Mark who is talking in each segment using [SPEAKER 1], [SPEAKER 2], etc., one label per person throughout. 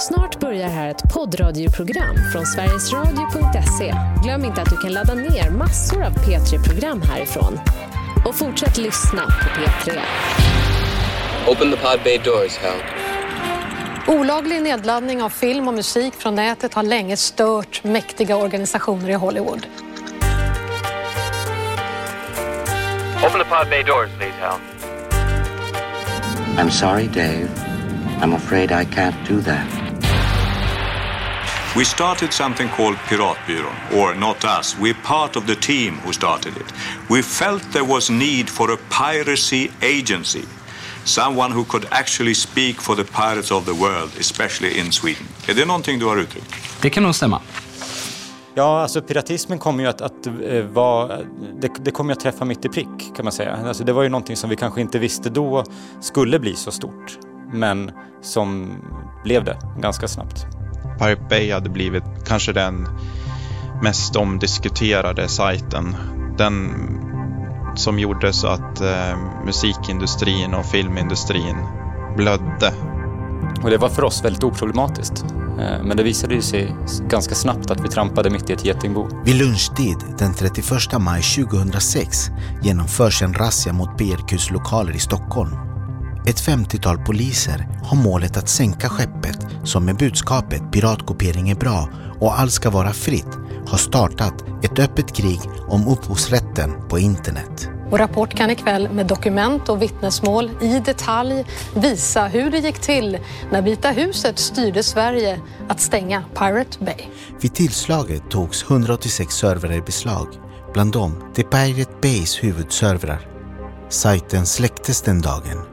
[SPEAKER 1] Snart börjar här ett poddradioprogram från sverigesradio.se. Glöm inte att du kan ladda ner massor av P3-program härifrån. Och fortsätt lyssna på P3.
[SPEAKER 2] Open the pod bay doors, Hal.
[SPEAKER 3] Olaglig nedladdning av film och musik från nätet har länge stört mäktiga organisationer i Hollywood.
[SPEAKER 4] Open the pod bay doors, please, Hal.
[SPEAKER 5] I'm sorry, Dave. I'm afraid I can't do that.
[SPEAKER 6] We started something called Piratbyrån, or not us. We're part of the team who started it. We felt there was need for a piracy agency, someone who could actually speak for the pirates of the world, especially in Sweden. Är det någonting du har uttryckt?
[SPEAKER 7] Det kan nog stämma.
[SPEAKER 8] Ja, alltså piratismen kommer ju att, att uh, vara, det, det kommer att träffa mitt i prick kan man säga. Alltså, det var ju någonting som vi kanske inte visste då skulle bli så stort, men som blev det ganska snabbt.
[SPEAKER 9] Pirate Bay hade blivit kanske den mest omdiskuterade sajten. Den som gjorde så att eh, musikindustrin och filmindustrin blödde.
[SPEAKER 8] Och det var för oss väldigt oproblematiskt. Eh, men det visade ju sig ganska snabbt att vi trampade mitt i ett getingbo.
[SPEAKER 10] Vid lunchtid den 31 maj 2006 genomförs en razzia mot PRQs lokaler i Stockholm. Ett 50-tal poliser har målet att sänka skeppet som med budskapet piratkopiering är bra och allt ska vara fritt har startat ett öppet krig om upphovsrätten på internet.
[SPEAKER 3] Och Rapport kan ikväll med dokument och vittnesmål i detalj visa hur det gick till när Vita huset styrde Sverige att stänga Pirate Bay.
[SPEAKER 10] Vid tillslaget togs 186 servrar i beslag, bland dem The Pirate Bays huvudservrar. Sajten släcktes den dagen.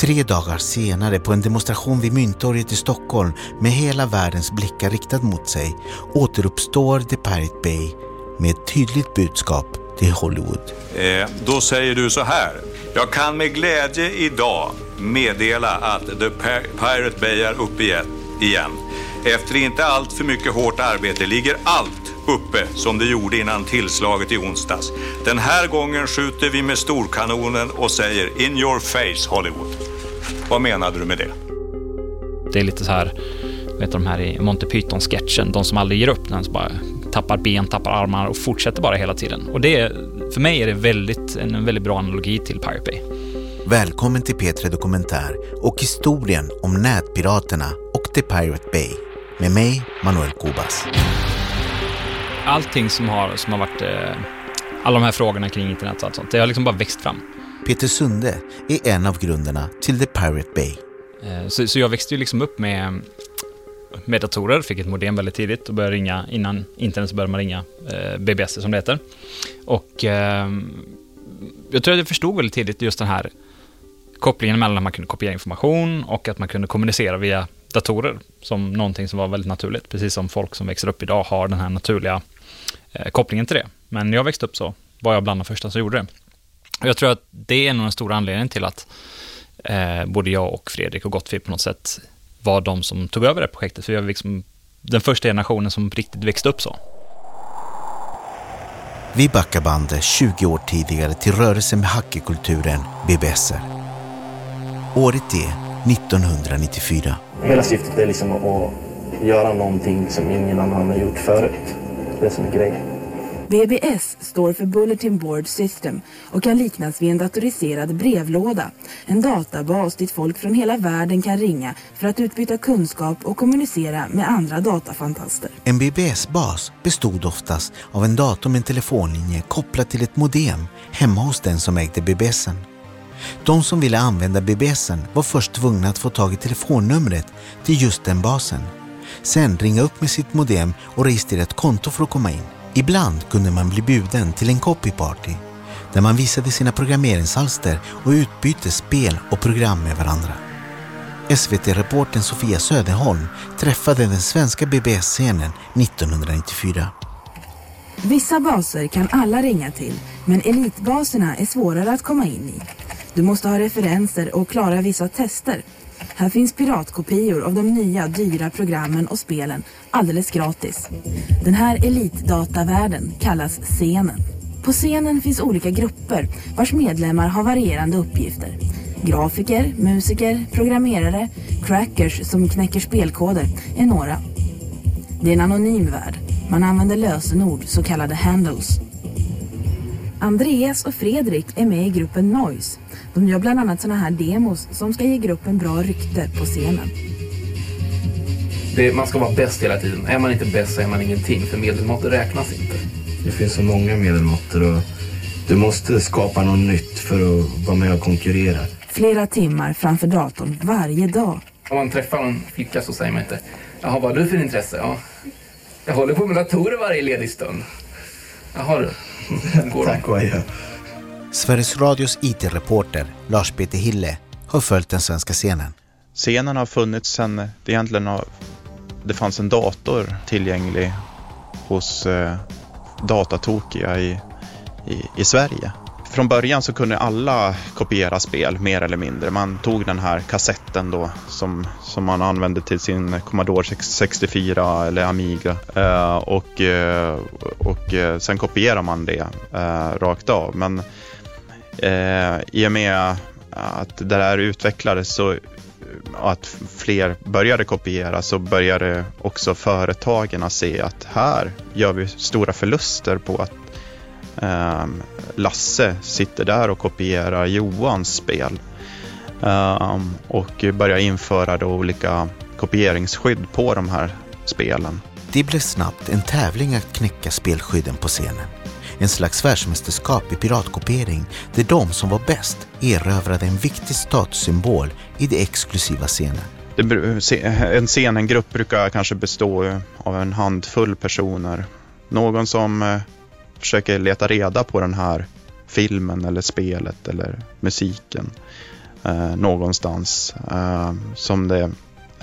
[SPEAKER 10] Tre dagar senare på en demonstration vid Mynttorget i Stockholm med hela världens blickar riktad mot sig återuppstår The Pirate Bay med ett tydligt budskap till Hollywood.
[SPEAKER 6] Eh, då säger du så här. Jag kan med glädje idag meddela att The Pirate Bay är uppe igen. Efter inte allt för mycket hårt arbete ligger allt uppe som det gjorde innan tillslaget i onsdags. Den här gången skjuter vi med storkanonen och säger in your face Hollywood. Vad menade du med det?
[SPEAKER 7] Det är lite så här, vet de här i Monty Python-sketchen, de som aldrig ger upp, den som bara tappar ben, tappar armar och fortsätter bara hela tiden. Och det för mig är det väldigt, en väldigt bra analogi till Pirate Bay.
[SPEAKER 10] Välkommen till P3 Dokumentär och historien om nätpiraterna och The Pirate Bay. Med mig, Manuel Cubas.
[SPEAKER 7] Allting som har, som har varit, eh, alla de här frågorna kring internet och allt sånt, det har liksom bara växt fram.
[SPEAKER 10] Peter Sunde är en av grundarna till The Pirate Bay.
[SPEAKER 7] Eh, så, så jag växte ju liksom upp med, med datorer, fick ett modem väldigt tidigt och började ringa, innan internet så började man ringa eh, BBS som det heter. Och eh, jag tror att jag förstod väldigt tidigt just den här kopplingen mellan att man kunde kopiera information och att man kunde kommunicera via datorer som någonting som var väldigt naturligt, precis som folk som växer upp idag har den här naturliga kopplingen till det. Men när jag växte upp så var jag bland de första som gjorde det. Och jag tror att det är nog den stora anledningen till att eh, både jag och Fredrik och Gottfrid på något sätt var de som tog över det projektet, för vi var liksom den första generationen som riktigt växte upp så.
[SPEAKER 10] Vi backar bandet 20 år tidigare till rörelsen med hackerkulturen BBSer. Året är 1994.
[SPEAKER 11] Hela syftet är liksom att göra någonting som ingen annan har gjort förut. Det som är grejen.
[SPEAKER 12] BBS står för Bulletin Board System och kan liknas vid en datoriserad brevlåda. En databas dit folk från hela världen kan ringa för att utbyta kunskap och kommunicera med andra datafantaster.
[SPEAKER 10] En BBS-bas bestod oftast av en dator med en telefonlinje kopplad till ett modem hemma hos den som ägde BBSen. De som ville använda BBSen var först tvungna att få tag i telefonnumret till just den basen. Sen ringa upp med sitt modem och registrera ett konto för att komma in. Ibland kunde man bli bjuden till en copyparty där man visade sina programmeringsalster och utbytte spel och program med varandra. SVT-reporten Sofia Söderholm träffade den svenska BBS-scenen 1994.
[SPEAKER 12] Vissa baser kan alla ringa till, men elitbaserna är svårare att komma in i. Du måste ha referenser och klara vissa tester. Här finns piratkopior av de nya dyra programmen och spelen alldeles gratis. Den här elitdatavärlden kallas scenen. På scenen finns olika grupper vars medlemmar har varierande uppgifter. Grafiker, musiker, programmerare, crackers som knäcker spelkoder är några. Det är en anonym värld. Man använder lösenord, så kallade handles. Andreas och Fredrik är med i gruppen Noise. De gör bland annat såna här demos som ska ge gruppen bra rykte på scenen.
[SPEAKER 11] Det, man ska vara bäst hela tiden. Är man inte bäst så är man ingenting, för medelmåttor räknas inte.
[SPEAKER 13] Det finns så många medelmåttor och du måste skapa något nytt för att vara med och konkurrera.
[SPEAKER 12] Flera timmar framför datorn varje dag.
[SPEAKER 11] Om man träffar någon flicka så säger man inte Jaha, vad har du för intresse? Ja, jag håller på med datorer varje ledig stund. Jaha du.
[SPEAKER 13] Tack och adjö.
[SPEAKER 10] Sveriges Radios IT-reporter Lars-Peter Hille har följt den svenska scenen.
[SPEAKER 9] Scenen har funnits sedan det egentligen har, det fanns en dator tillgänglig hos eh, datatokiga i, i, i Sverige. Från början så kunde alla kopiera spel mer eller mindre. Man tog den här kassetten då som, som man använde till sin Commodore 64 eller Amiga eh, och, eh, och eh, sen kopierar man det eh, rakt av. Men eh, i och med att det där utvecklades så att fler började kopiera så började också företagen att se att här gör vi stora förluster på att um, Lasse sitter där och kopierar Johans spel um, och börjar införa då olika kopieringsskydd på de här spelen.
[SPEAKER 10] Det blev snabbt en tävling att knäcka spelskydden på scenen. En slags världsmästerskap i piratkopiering där de som var bäst erövrade en viktig statussymbol i det exklusiva scenen.
[SPEAKER 9] En scen, en grupp brukar kanske bestå av en handfull personer. Någon som eh, försöker leta reda på den här filmen eller spelet eller musiken eh, någonstans. Eh, som det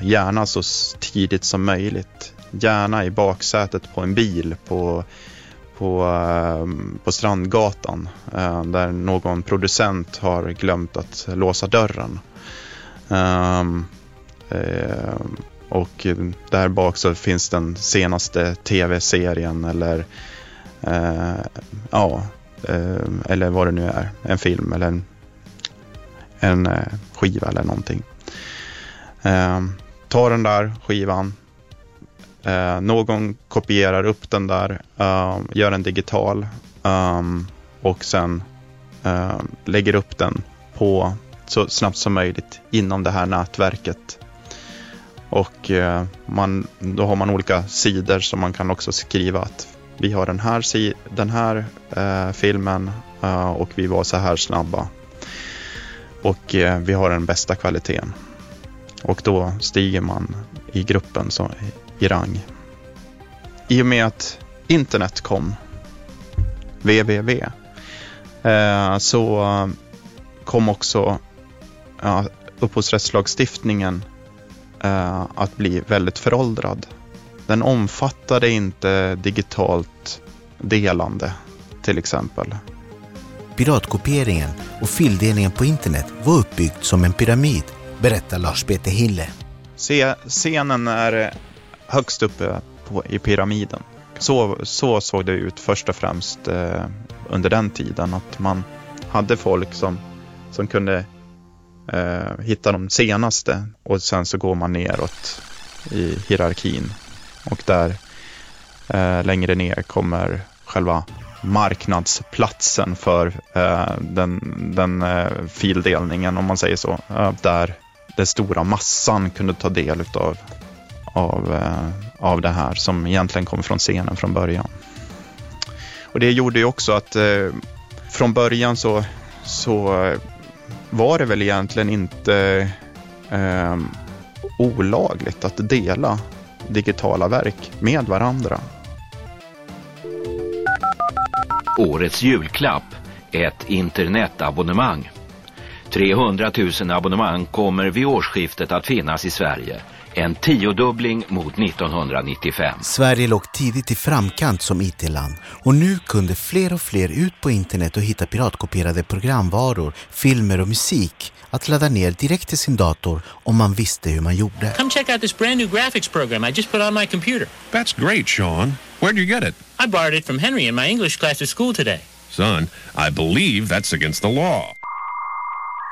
[SPEAKER 9] gärna så tidigt som möjligt. Gärna i baksätet på en bil på, på, eh, på Strandgatan eh, där någon producent har glömt att låsa dörren. Ehm, eh, och där bak så finns den senaste tv-serien eller eh, Eh, ja, eh, eller vad det nu är, en film eller en, en eh, skiva eller någonting. Eh, Ta den där skivan, eh, någon kopierar upp den där, eh, gör den digital och sen lägger upp den på så snabbt som möjligt inom det här nätverket. Och man, då har man olika sidor som man kan också skriva att vi har den här, den här eh, filmen eh, och vi var så här snabba. Och eh, vi har den bästa kvaliteten. Och då stiger man i gruppen så, i rang. I och med att internet kom, www, eh, så kom också eh, upphovsrättslagstiftningen eh, att bli väldigt föråldrad. Den omfattade inte digitalt delande till exempel.
[SPEAKER 10] Piratkopieringen och fildelningen på internet var uppbyggd som en pyramid, berättar Lars-Peter Hille.
[SPEAKER 9] scenen är högst uppe på, i pyramiden. Så, så såg det ut först och främst eh, under den tiden, att man hade folk som, som kunde eh, hitta de senaste och sen så går man neråt i hierarkin. Och där eh, längre ner kommer själva marknadsplatsen för eh, den, den eh, fildelningen om man säger så. Eh, där den stora massan kunde ta del utav, av, eh, av det här som egentligen kom från scenen från början. Och det gjorde ju också att eh, från början så, så var det väl egentligen inte eh, olagligt att dela digitala verk med varandra.
[SPEAKER 14] Årets julklapp, ett internetabonnemang. 300 000 abonnemang kommer vid årsskiftet att finnas i Sverige. En tiodubbling mot 1995.
[SPEAKER 10] Sverige låg tidigt i framkant som IT-land och nu kunde fler och fler ut på internet och hitta piratkopierade programvaror, filmer och musik att ladda ner direkt till sin dator om man visste hur man gjorde.
[SPEAKER 15] Come check out this brand new graphics program I just put on my computer.
[SPEAKER 16] That's great, Sean. Where'd you get it?
[SPEAKER 15] I borrowed it from Henry in my English class at school today.
[SPEAKER 16] Son, I believe that's against the law.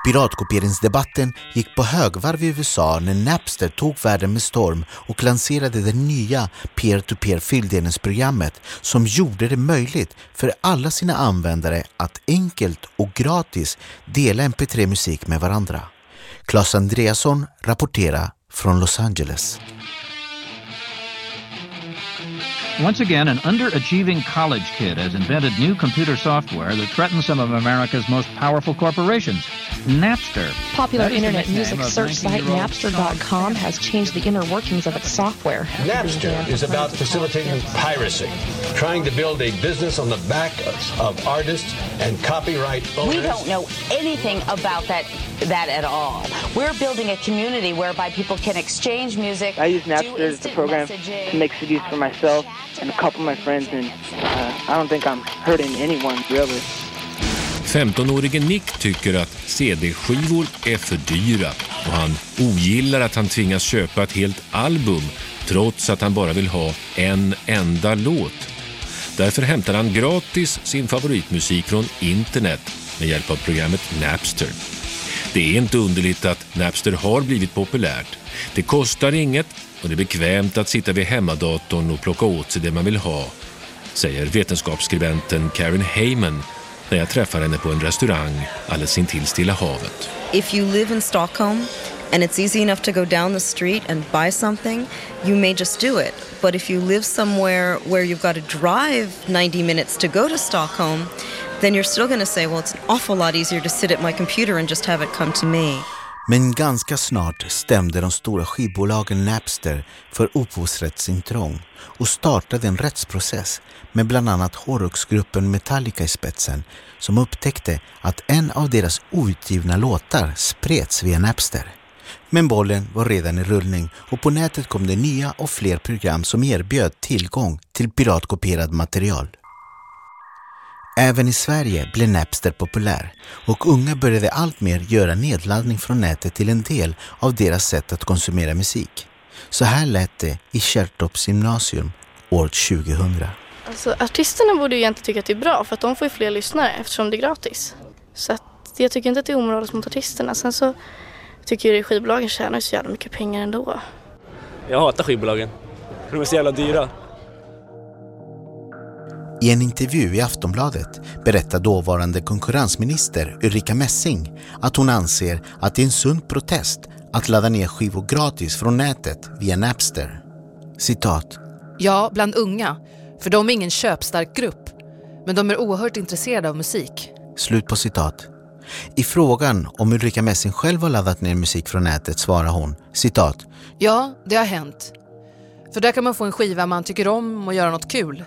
[SPEAKER 10] Piratkopieringsdebatten gick på högvarv i USA när Napster tog världen med storm och lanserade det nya peer-to-peer fildelningsprogrammet som gjorde det möjligt för alla sina användare att enkelt och gratis dela mp3-musik med varandra. Claes Andreasson rapporterar från Los Angeles.
[SPEAKER 17] Once again, an underachieving college kid has invented new computer software that threatens some of America's most powerful corporations. Napster.
[SPEAKER 18] Popular
[SPEAKER 17] That is the
[SPEAKER 18] internet music search site Napster.com has changed the inner workings of its software.
[SPEAKER 19] Napster is about facilitating piracy, trying to build a business on the back of artists and copyright owners.
[SPEAKER 20] We don't know anything about that that at all. We're building a community whereby people can exchange music.
[SPEAKER 21] I use Napster as the program to make CDs for myself and a couple of my friends, and uh, I don't think I'm hurting anyone really.
[SPEAKER 22] 15-årige Nick tycker att CD-skivor är för dyra och han ogillar att han tvingas köpa ett helt album trots att han bara vill ha en enda låt. Därför hämtar han gratis sin favoritmusik från internet med hjälp av programmet Napster. Det är inte underligt att Napster har blivit populärt. Det kostar inget och det är bekvämt att sitta vid hemmadatorn och plocka åt sig det man vill ha, säger vetenskapsskribenten Karen Heyman när jag träffar henne på en restaurang alldeles intill Stilla havet.
[SPEAKER 23] If you live in Stockholm and it's easy enough to go down the street and buy something, you may just do it. But if you live somewhere where you've got to drive 90 minutes to go to Stockholm, then you're still going to say, well, it's an awful lot easier to sit at my computer and just have it come to me.
[SPEAKER 10] Men ganska snart stämde de stora skivbolagen Napster för upphovsrättsintrång och startade en rättsprocess med bland annat hårdrocksgruppen Metallica i spetsen som upptäckte att en av deras outgivna låtar spreds via Napster. Men bollen var redan i rullning och på nätet kom det nya och fler program som erbjöd tillgång till piratkopierad material. Även i Sverige blev Napster populär och unga började alltmer göra nedladdning från nätet till en del av deras sätt att konsumera musik. Så här lät det i Kärrtorps gymnasium år 2000.
[SPEAKER 24] Alltså, artisterna borde ju egentligen tycka att det är bra för att de får ju fler lyssnare eftersom det är gratis. Så att jag tycker inte att det är omoraliskt mot artisterna. Sen så tycker jag att skivbolagen tjänar så jävla mycket pengar ändå.
[SPEAKER 25] Jag hatar skivbolagen. De är så jävla dyra.
[SPEAKER 10] I en intervju i Aftonbladet berättar dåvarande konkurrensminister Ulrika Messing att hon anser att det är en sund protest att ladda ner skivor gratis från nätet via Napster. Citat.
[SPEAKER 26] Ja, bland unga. För de är ingen köpstark grupp. Men de är oerhört intresserade av musik.
[SPEAKER 10] Slut på citat. I frågan om Ulrika Messing själv har laddat ner musik från nätet svarar hon citat.
[SPEAKER 26] Ja, det har hänt. För där kan man få en skiva man tycker om och göra något kul.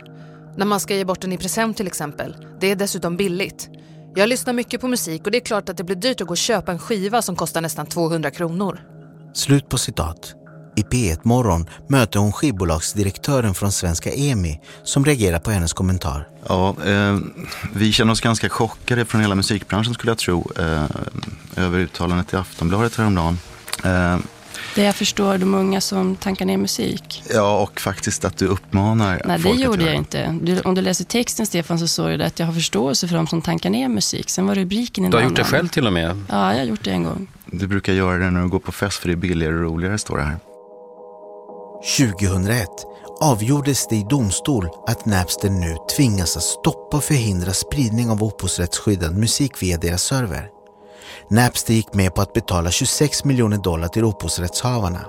[SPEAKER 26] När man ska ge bort den i present till exempel. Det är dessutom billigt. Jag lyssnar mycket på musik och det är klart att det blir dyrt att gå och köpa en skiva som kostar nästan 200 kronor.
[SPEAKER 10] Slut på citat. I P1 Morgon möter hon skivbolagsdirektören från Svenska EMI som reagerar på hennes kommentar.
[SPEAKER 27] Ja, eh, vi känner oss ganska chockade från hela musikbranschen skulle jag tro eh, över uttalandet i Aftonbladet häromdagen. Eh,
[SPEAKER 28] Det jag förstår de unga som tankar ner musik.
[SPEAKER 27] ja, och faktiskt att du uppmanar
[SPEAKER 28] Nej, det
[SPEAKER 27] folk att
[SPEAKER 28] gjorde
[SPEAKER 27] göra
[SPEAKER 28] jag inte. Du, om du läser texten, Stefan, så står det att jag har förståelse för de som tankar ner musik. Sen var rubriken en
[SPEAKER 27] Du har gjort
[SPEAKER 28] annan.
[SPEAKER 27] det själv till och med?
[SPEAKER 28] Ja, jag har gjort det en gång.
[SPEAKER 27] Du brukar göra det när du går på fest för det är billigare och roligare, står det här.
[SPEAKER 10] 2001 avgjordes det i domstol att Napster nu tvingas att stoppa och förhindra spridning av upphovsrättsskyddad musik via deras server. Napster gick med på att betala 26 miljoner dollar till upphovsrättshavarna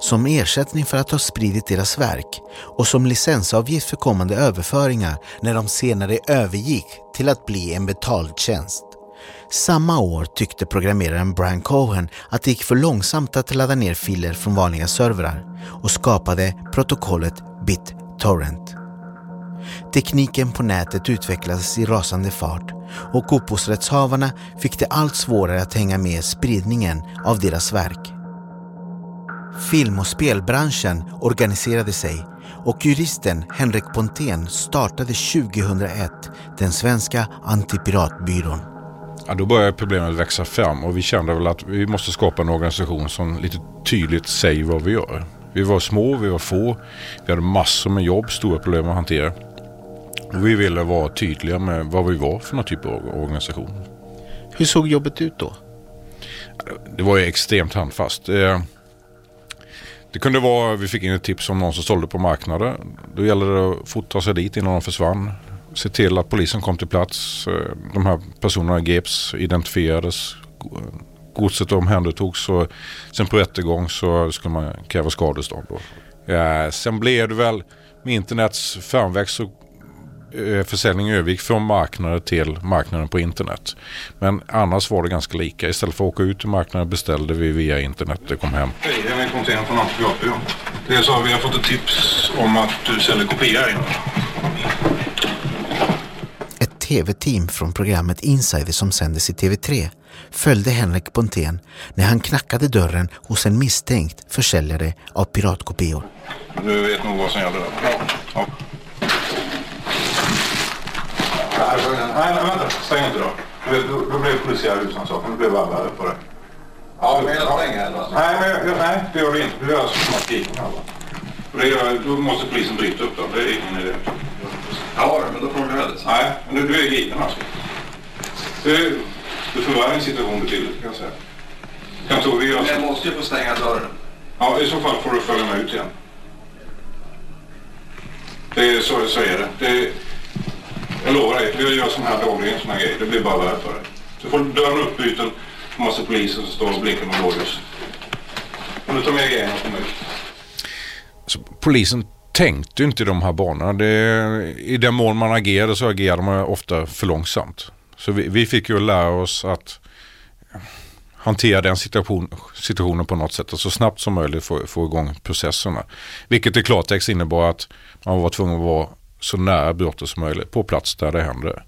[SPEAKER 10] som ersättning för att ha spridit deras verk och som licensavgift för kommande överföringar när de senare övergick till att bli en betald tjänst. Samma år tyckte programmeraren Brian Cohen att det gick för långsamt att ladda ner filer från vanliga servrar och skapade protokollet BitTorrent. Tekniken på nätet utvecklades i rasande fart och upphovsrättshavarna fick det allt svårare att hänga med i spridningen av deras verk. Film och spelbranschen organiserade sig och juristen Henrik Pontén startade 2001 den svenska antipiratbyrån.
[SPEAKER 29] Ja, då började problemet växa fram och vi kände väl att vi måste skapa en organisation som lite tydligt säger vad vi gör. Vi var små, vi var få, vi hade massor med jobb, stora problem att hantera. Vi ville vara tydliga med vad vi var för någon typ av organisation.
[SPEAKER 10] Hur såg jobbet ut då?
[SPEAKER 29] Det var ju extremt handfast. Det, det kunde vara, vi fick in ett tips om någon som sålde på marknaden. Då gällde det att fota sig dit innan de försvann. Se till att polisen kom till plats. De här personerna greps, identifierades. Godset omhändertogs och sen på rättegång så skulle man kräva skadestånd. Ja, sen blev det väl med internets framväxt så Eh, försäljningen övergick från marknaden till marknaden på internet. Men annars var det ganska lika. Istället för att åka ut till marknaden beställde vi via internet. Det kom hem. Hej, jag är Kontén från Antikvariatet. Det så vi har fått ett tips om att du säljer kopior.
[SPEAKER 10] Ett tv-team från programmet Insider som sändes i TV3 följde Henrik Pontén när han knackade dörren hos en misstänkt försäljare av piratkopior.
[SPEAKER 29] Du vet nog vad som gäller. Ja. ja. Nej, nej, vänta. Stäng inte då. Då, då blir polisiär husrannsakan. Då blir det värre på det.
[SPEAKER 30] Ja, men jag stänger eller?
[SPEAKER 29] Nej, men, nej, det gör vi inte. Vi gör skrika det gör, Då måste polisen bryta upp dem. Det är ingen idé.
[SPEAKER 30] Ja, men då får du det.
[SPEAKER 29] Nej, men du, är gripen alltså. Det, det förvärrar en situation betydligt kan jag säga. Kan tro vi gör
[SPEAKER 30] Jag måste ju få stänga dörren.
[SPEAKER 29] Ja, i så fall får du följa med ut igen. Det är, så, så är det. det jag lovar dig, vi gör sån här dagligen såna grejer. Det blir bara värre för dig. Så får dörren uppbyten, massa poliser som står och blinkar med blåljus. Och du tar med grejerna och kommer ut. Så polisen tänkte ju inte i de här banorna. Det, I den mån man agerade så agerade man ofta för långsamt. Så vi, vi fick ju lära oss att hantera den situation, situationen på något sätt och så snabbt som möjligt få, få igång processerna. Vilket i klartext innebar att man var tvungen att vara så nära brottet som möjligt på plats där det händer.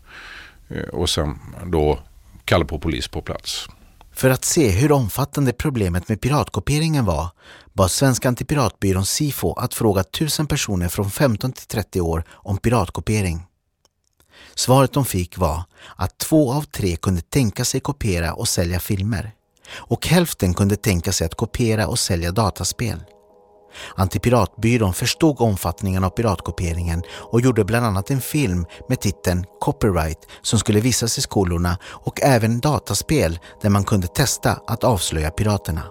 [SPEAKER 29] Eh, och sen då kalla på polis på plats.
[SPEAKER 10] För att se hur omfattande problemet med piratkopieringen var bad Svenska antipiratbyrån SIFO att fråga tusen personer från 15 till 30 år om piratkopiering. Svaret de fick var att två av tre kunde tänka sig kopiera och sälja filmer och hälften kunde tänka sig att kopiera och sälja dataspel. Antipiratbyrån förstod omfattningen av piratkopieringen och gjorde bland annat en film med titeln Copyright som skulle visas i skolorna och även dataspel där man kunde testa att avslöja piraterna.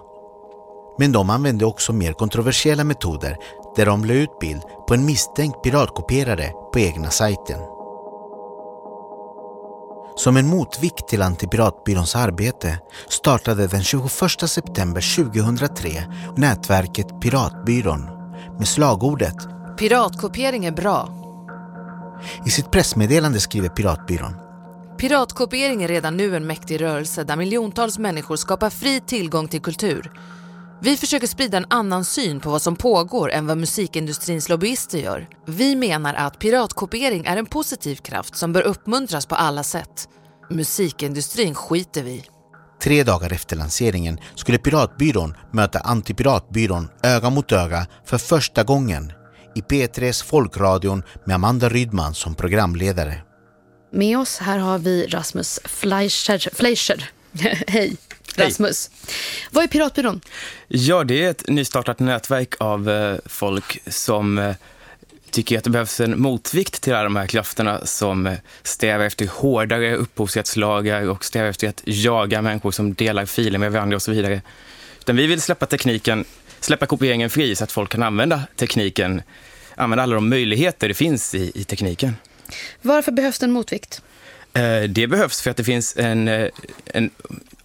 [SPEAKER 10] Men de använde också mer kontroversiella metoder där de la ut bild på en misstänkt piratkopierare på egna sajten. Som en motvikt till Antipiratbyråns arbete startade den 21 september 2003 nätverket Piratbyrån med slagordet
[SPEAKER 26] Piratkopiering är bra.
[SPEAKER 10] I sitt pressmeddelande skriver Piratbyrån
[SPEAKER 26] Piratkopiering är redan nu en mäktig rörelse där miljontals människor skapar fri tillgång till kultur. Vi försöker sprida en annan syn på vad som pågår än vad musikindustrins lobbyister gör. Vi menar att piratkopiering är en positiv kraft som bör uppmuntras på alla sätt. Musikindustrin skiter vi
[SPEAKER 10] Tre dagar efter lanseringen skulle Piratbyrån möta Antipiratbyrån öga mot öga för första gången i P3s Folkradion med Amanda Rydman som programledare.
[SPEAKER 31] Med oss här har vi Rasmus Fleischer. Fleischer. Hej! Rasmus. Hej. Vad är Piratbyrån?
[SPEAKER 32] Ja, det är ett nystartat nätverk av eh, folk som eh, tycker att det behövs en motvikt till alla de här krafterna som eh, strävar efter hårdare upphovsrättslagar och strävar efter att jaga människor som delar filer med varandra och så vidare. Utan vi vill släppa tekniken, släppa kopieringen fri så att folk kan använda tekniken, använda alla de möjligheter det finns i, i tekniken.
[SPEAKER 31] Varför behövs det en motvikt?
[SPEAKER 32] Eh, det behövs för att det finns en, eh, en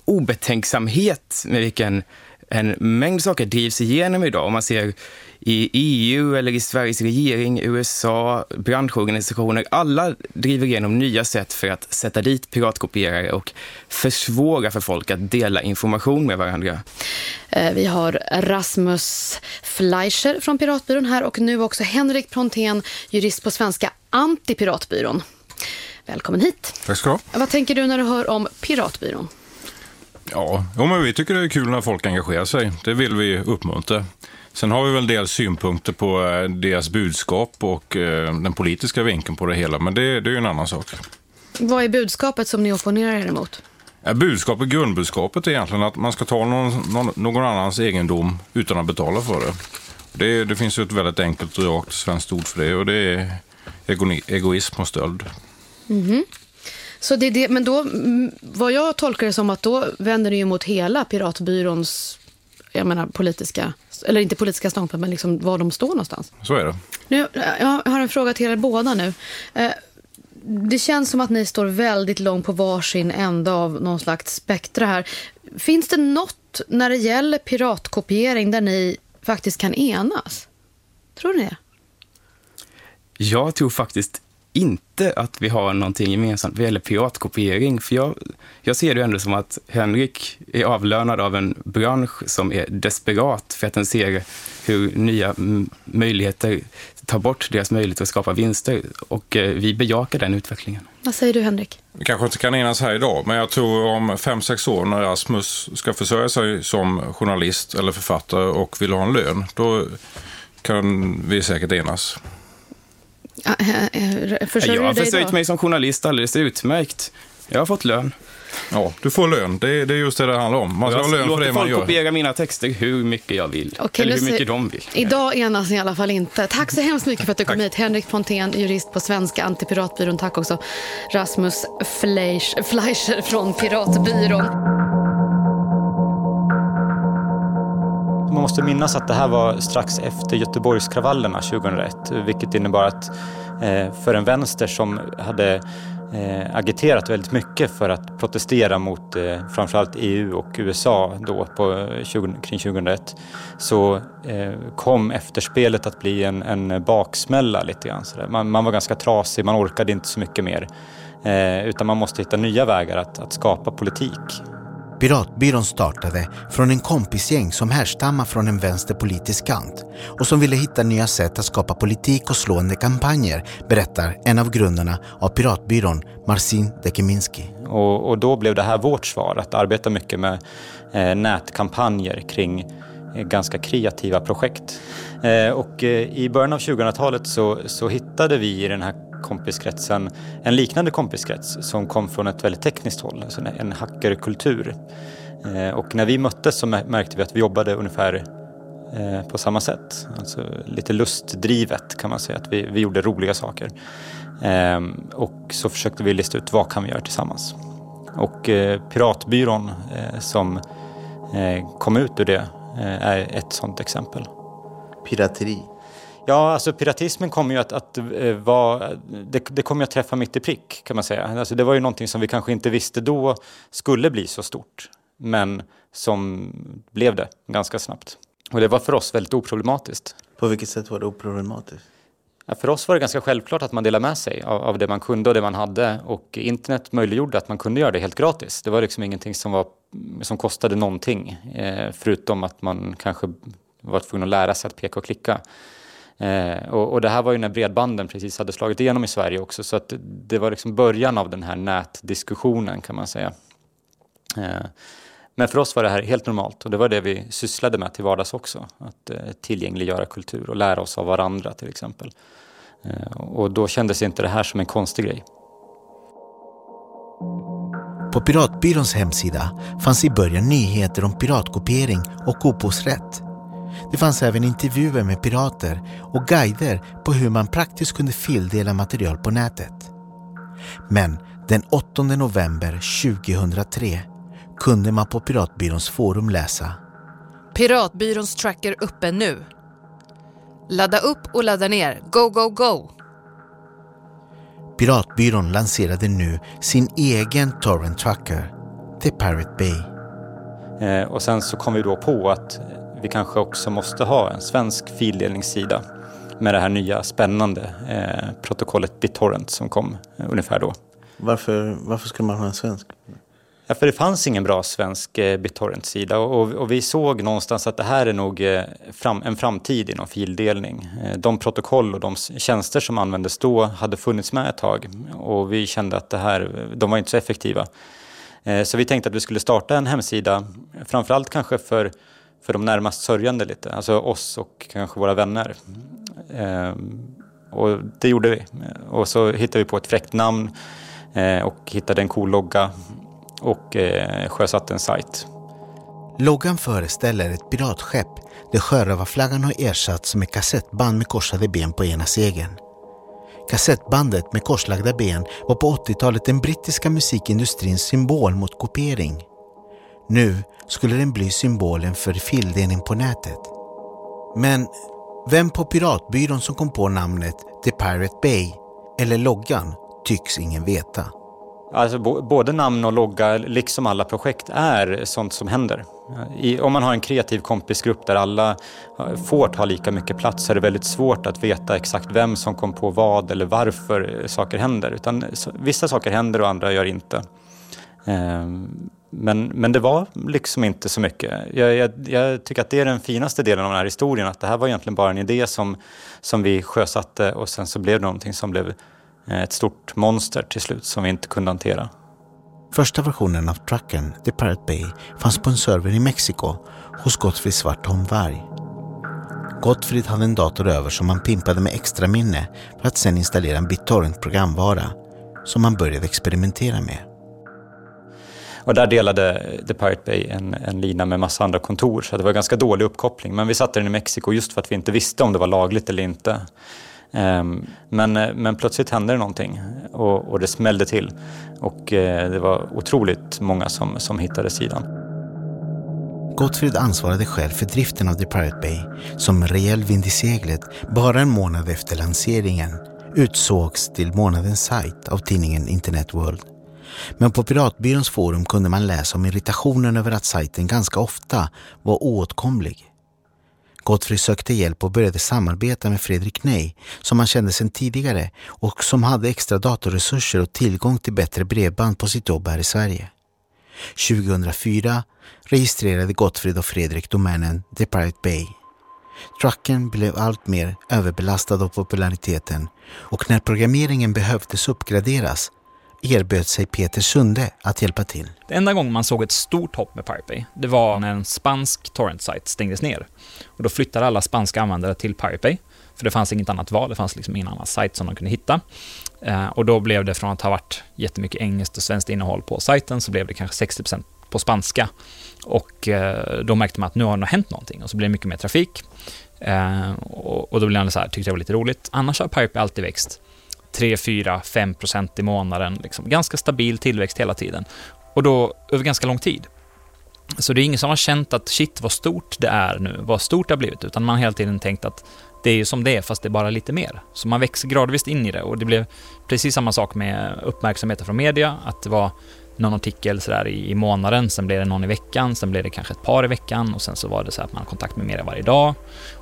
[SPEAKER 32] obetänksamhet med vilken en mängd saker drivs igenom idag. Om man ser i EU eller i Sveriges regering, USA, branschorganisationer. Alla driver igenom nya sätt för att sätta dit piratkopierare och försvåra för folk att dela information med varandra.
[SPEAKER 31] Eh, vi har Rasmus Fleischer från Piratbyrån här och nu också Henrik Prontén, jurist på Svenska Antipiratbyrån. Välkommen hit.
[SPEAKER 29] Tack ska du
[SPEAKER 31] ha. Vad tänker du när du hör om Piratbyrån?
[SPEAKER 29] Ja, men vi tycker det är kul när folk engagerar sig. Det vill vi uppmuntra. Sen har vi väl dels synpunkter på eh, deras budskap och eh, den politiska vinkeln på det hela, men det, det är ju en annan sak.
[SPEAKER 31] Vad är budskapet som ni opponerar er emot?
[SPEAKER 29] Ja, budskapet, grundbudskapet är egentligen att man ska ta någon, någon, någon annans egendom utan att betala för det. det. Det finns ju ett väldigt enkelt och rakt svenskt ord för det och det är egoism och stöld.
[SPEAKER 31] Mm. Så det det, men då, mm, vad jag tolkar det som att då vänder det ju mot hela Piratbyråns, jag menar politiska, eller inte politiska ståndpunkt, men liksom var de står någonstans.
[SPEAKER 29] Så är det.
[SPEAKER 31] Nu, jag har en fråga till er båda nu. Eh, det känns som att ni står väldigt långt på varsin ända av någon slags spektra här. Finns det något när det gäller piratkopiering där ni faktiskt kan enas? Tror ni det?
[SPEAKER 32] Jag tror faktiskt inte att vi har någonting gemensamt vad gäller piratkopiering. För jag, jag ser det ändå som att Henrik är avlönad av en bransch som är desperat för att den ser hur nya möjligheter tar bort deras möjlighet att skapa vinster. Och eh, vi bejakar den utvecklingen.
[SPEAKER 31] Vad säger du Henrik?
[SPEAKER 29] Vi kanske inte kan enas här idag, men jag tror om fem sex år när Rasmus ska försörja sig som journalist eller författare och vill ha en lön, då kan vi säkert enas.
[SPEAKER 31] Ja,
[SPEAKER 32] jag har försörjt mig som journalist alldeles utmärkt. Jag har fått lön.
[SPEAKER 29] Ja, du får lön. Det är, det är just det det handlar om. Man ska ha lön för det man gör.
[SPEAKER 32] folk kopiera mina texter hur mycket jag vill. Okej, eller hur mycket de vill.
[SPEAKER 31] Idag enas ni i alla fall inte. Tack så hemskt mycket för att du kom hit. Henrik Fontén, jurist på Svenska Antipiratbyrån. Tack också Rasmus Fleischer från Piratbyrån.
[SPEAKER 8] Måste minnas att det här var strax efter Göteborgskravallerna 2001, vilket innebar att eh, för en vänster som hade eh, agiterat väldigt mycket för att protestera mot eh, framförallt EU och USA då på kring 2001 så kom efterspelet att bli en, en baksmälla lite grann. Man, man, var ganska trasig, man orkade inte så mycket mer. Utan man måste hitta nya vägar att, att skapa politik.
[SPEAKER 10] Piratbyrån startade från en kompisgäng som härstammar från en vänsterpolitisk kant och som ville hitta nya sätt att skapa politik och slående kampanjer, berättar en av grundarna av Piratbyrån, Marcin Dekeminski.
[SPEAKER 8] Och, och, då blev det här vårt svar, att arbeta mycket med eh, nätkampanjer kring eh, ganska kreativa projekt. Eh, och eh, i början av 2000-talet så, så hittade vi i den här kompiskretsen en liknande kompiskrets som kom från ett väldigt tekniskt håll, alltså en hackerkultur. Eh, och när vi möttes så märkte vi att vi jobbade ungefär eh, på samma sätt. Alltså lite lustdrivet kan man säga, att vi, vi gjorde roliga saker. Ehm, och så försökte vi lista ut vad kan vi göra tillsammans. Och eh, Piratbyrån som kom ut ur det är ett sådant exempel.
[SPEAKER 10] Pirateri?
[SPEAKER 8] Ja, alltså piratismen kommer ju att, att uh, vara, det, det kommer att träffa mitt i prick kan man säga. Alltså, det var ju någonting som vi kanske inte visste då skulle bli så stort, men som blev det ganska snabbt. Och det var för oss väldigt oproblematiskt.
[SPEAKER 10] På vilket sätt var det oproblematiskt?
[SPEAKER 8] Ja, för oss var det ganska självklart att man delade med sig av, av, det man kunde och det man hade och internet möjliggjorde att man kunde göra det helt gratis. Det var liksom ingenting som, var, som kostade någonting eh, förutom att man kanske var tvungen att lära sig att peka och klicka. Eh, och, och, det här var ju när bredbanden precis hade slagit igenom i Sverige också så att det var liksom början av den här nätdiskussionen kan man säga. Eh, men för oss var det här helt normalt och det var det vi sysslade med till vardags också. Att eh, tillgängliggöra kultur och lära oss av varandra till exempel. Eh, och då kändes inte det här som en konstig grej.
[SPEAKER 10] På Piratbyråns hemsida fanns i början nyheter om piratkopiering och upphovsrätt. Det fanns även intervjuer med pirater och guider på hur man praktiskt kunde fildela material på nätet. Men den 8 november 2003 kunde man på Piratbyråns forum läsa
[SPEAKER 26] Piratbyråns tracker uppe nu. Ladda upp och ladda ner. Go, go, go!
[SPEAKER 10] Piratbyrån lanserade nu sin egen torrent tracker, The Pirate Bay.
[SPEAKER 8] Eh, och sen så kom vi då på att vi kanske också måste ha en svensk fildelningssida med det här nya spännande eh, protokollet BitTorrent som kom eh, ungefär då.
[SPEAKER 10] Varför, varför ska man ha en svensk?
[SPEAKER 8] Ja, för det fanns ingen bra svensk eh, BitTorrent-sida och, och, vi såg någonstans att det här är nog eh, fram, en framtid inom fildelning. Eh, de protokoll och de tjänster som användes då hade funnits med ett tag och vi kände att det här, de var inte så effektiva. Eh, så vi tänkte att vi skulle starta en hemsida, framförallt kanske för för de närmast sörjande lite, alltså oss och kanske våra vänner. Eh, och det gjorde vi. Och så hittade vi på ett fräckt namn eh, och hittade en cool logga och eh, sjösatte en sajt.
[SPEAKER 10] Loggan föreställer ett piratskepp där sjörövarflaggan har ersatts med kassettband med korsade ben på ena segeln. Kassettbandet med korslagda ben var på 80-talet den brittiska musikindustrins symbol mot kopiering. Nu skulle den bli symbolen för fildelning på nätet. Men vem på piratbyrån som kom på namnet The Pirate Bay eller loggan tycks ingen veta.
[SPEAKER 8] Alltså både namn och logga, liksom alla projekt, är sånt som händer. I, om man har en kreativ kompisgrupp där alla eh, får ta lika mycket plats så är det väldigt svårt att veta exakt vem som kom på vad eller varför eh, saker händer. Utan vissa saker händer och andra gör inte. Ehm, men, men det var liksom inte så mycket. Jag, jag, jag, tycker att det är den finaste delen av den här historien, att det här var egentligen bara en idé som, som vi sjösatte och sen så blev det någonting som blev eh, ett stort monster till slut som vi inte kunde hantera.
[SPEAKER 10] Första versionen av trucken, The Pirate Bay, fanns på en server i Mexiko hos Gottfrid Svartholm Varg. Gottfrid hade en dator över som han pimpade med extra minne för att sedan installera en BitTorrent-programvara som han började experimentera med.
[SPEAKER 8] Och där delade The Pirate Bay en, en lina med massa andra kontor så det var ganska dålig uppkoppling. Men vi satte den i Mexiko just för att vi inte visste om det var lagligt eller inte. Um, men, men plötsligt hände det någonting och, och det smällde till. Och eh, det var otroligt många som, som hittade sidan.
[SPEAKER 10] Gottfrid ansvarade själv för driften av The Pirate Bay som rejäl vind i seglet bara en månad efter lanseringen utsågs till månadens sajt av tidningen Internet World. Men på Piratbyråns forum kunde man läsa om irritationen över att sajten ganska ofta var oåtkomlig. Gottfrid sökte hjälp och började samarbeta med Fredrik Ney som han kände sedan tidigare och som hade extra datorresurser och tillgång till bättre bredband på sitt jobb här i Sverige. 2004 registrerade Gottfrid och Fredrik domänen The Pirate Bay. Trucken blev allt mer överbelastad av populariteten och när programmeringen behövdes uppgraderas erbjöd sig Peter Sunde att hjälpa till.
[SPEAKER 7] Det enda gången man såg ett stort hopp med Pirate Bay, det var när en spansk torrent-sajt stängdes ner. Och då flyttade alla spanska användare till Pirate Bay, för det fanns inget annat val, det fanns liksom ingen annan sajt som de kunde hitta. Eh, och då blev det från att ha varit jättemycket engelskt och svenskt innehåll på sajten, så blev det kanske 60% på spanska. Och eh, då märkte man att nu har det hänt någonting och så blev det mycket mer trafik. Eh, och, då blev det så här, tyckte jag var lite roligt. Annars har Pirate Bay alltid växt 3, 4, 5 procent i månaden. Liksom. Ganska stabil tillväxt hela tiden. Och då över ganska lång tid. Så det är ingen som har känt att shit vad stort det är nu, vad stort det har blivit, utan man har hela tiden tänkt att det är ju som det är, fast det är bara lite mer. Så man växer gradvis in i det och det blev precis samma sak med uppmärksamheten från media, att det var någon artikel sådär i, i månaden, sen blev det någon i veckan, sen blev det kanske ett par i veckan och sen så var det så att man har kontakt med media varje dag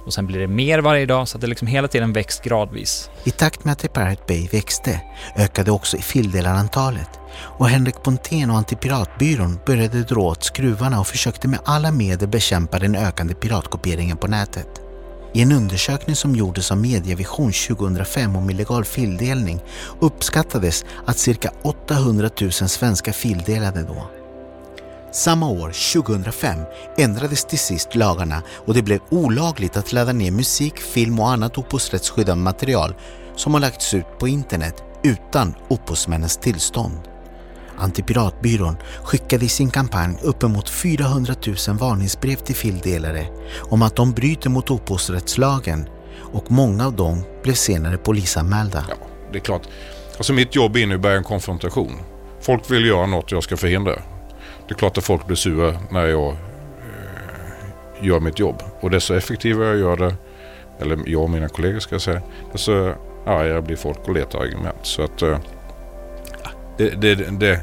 [SPEAKER 7] och sen blir det mer varje dag så att det liksom hela tiden växt gradvis.
[SPEAKER 10] I takt med att Pirate Bay växte ökade också fildelarantalet och Henrik Pontén och Antipiratbyrån började dra åt skruvarna och försökte med alla medel bekämpa den ökande piratkopieringen på nätet. I en undersökning som gjordes av Medievision 2005 om illegal fildelning uppskattades att cirka 800 000 svenskar fildelade då. Samma år, 2005, ändrades till sist lagarna och det blev olagligt att ladda ner musik, film och annat upphovsrättsskyddat material som har lagts ut på internet utan upphovsmännens tillstånd. Antipiratbyrån skickade i sin kampanj uppemot 400 000 varningsbrev till fildelare om att de bryter mot upphovsrättslagen och många av dem blev senare polisanmälda.
[SPEAKER 29] Ja, det är klart. Alltså mitt jobb innebär en konfrontation. Folk vill göra något jag ska förhindra. Det är klart att folk blir sura när jag eh, gör mitt jobb. Och desto effektivare jag gör det, eller jag och mina kollegor ska jag säga, desto argare blir folk och letar argument. Så att eh, det, det, det,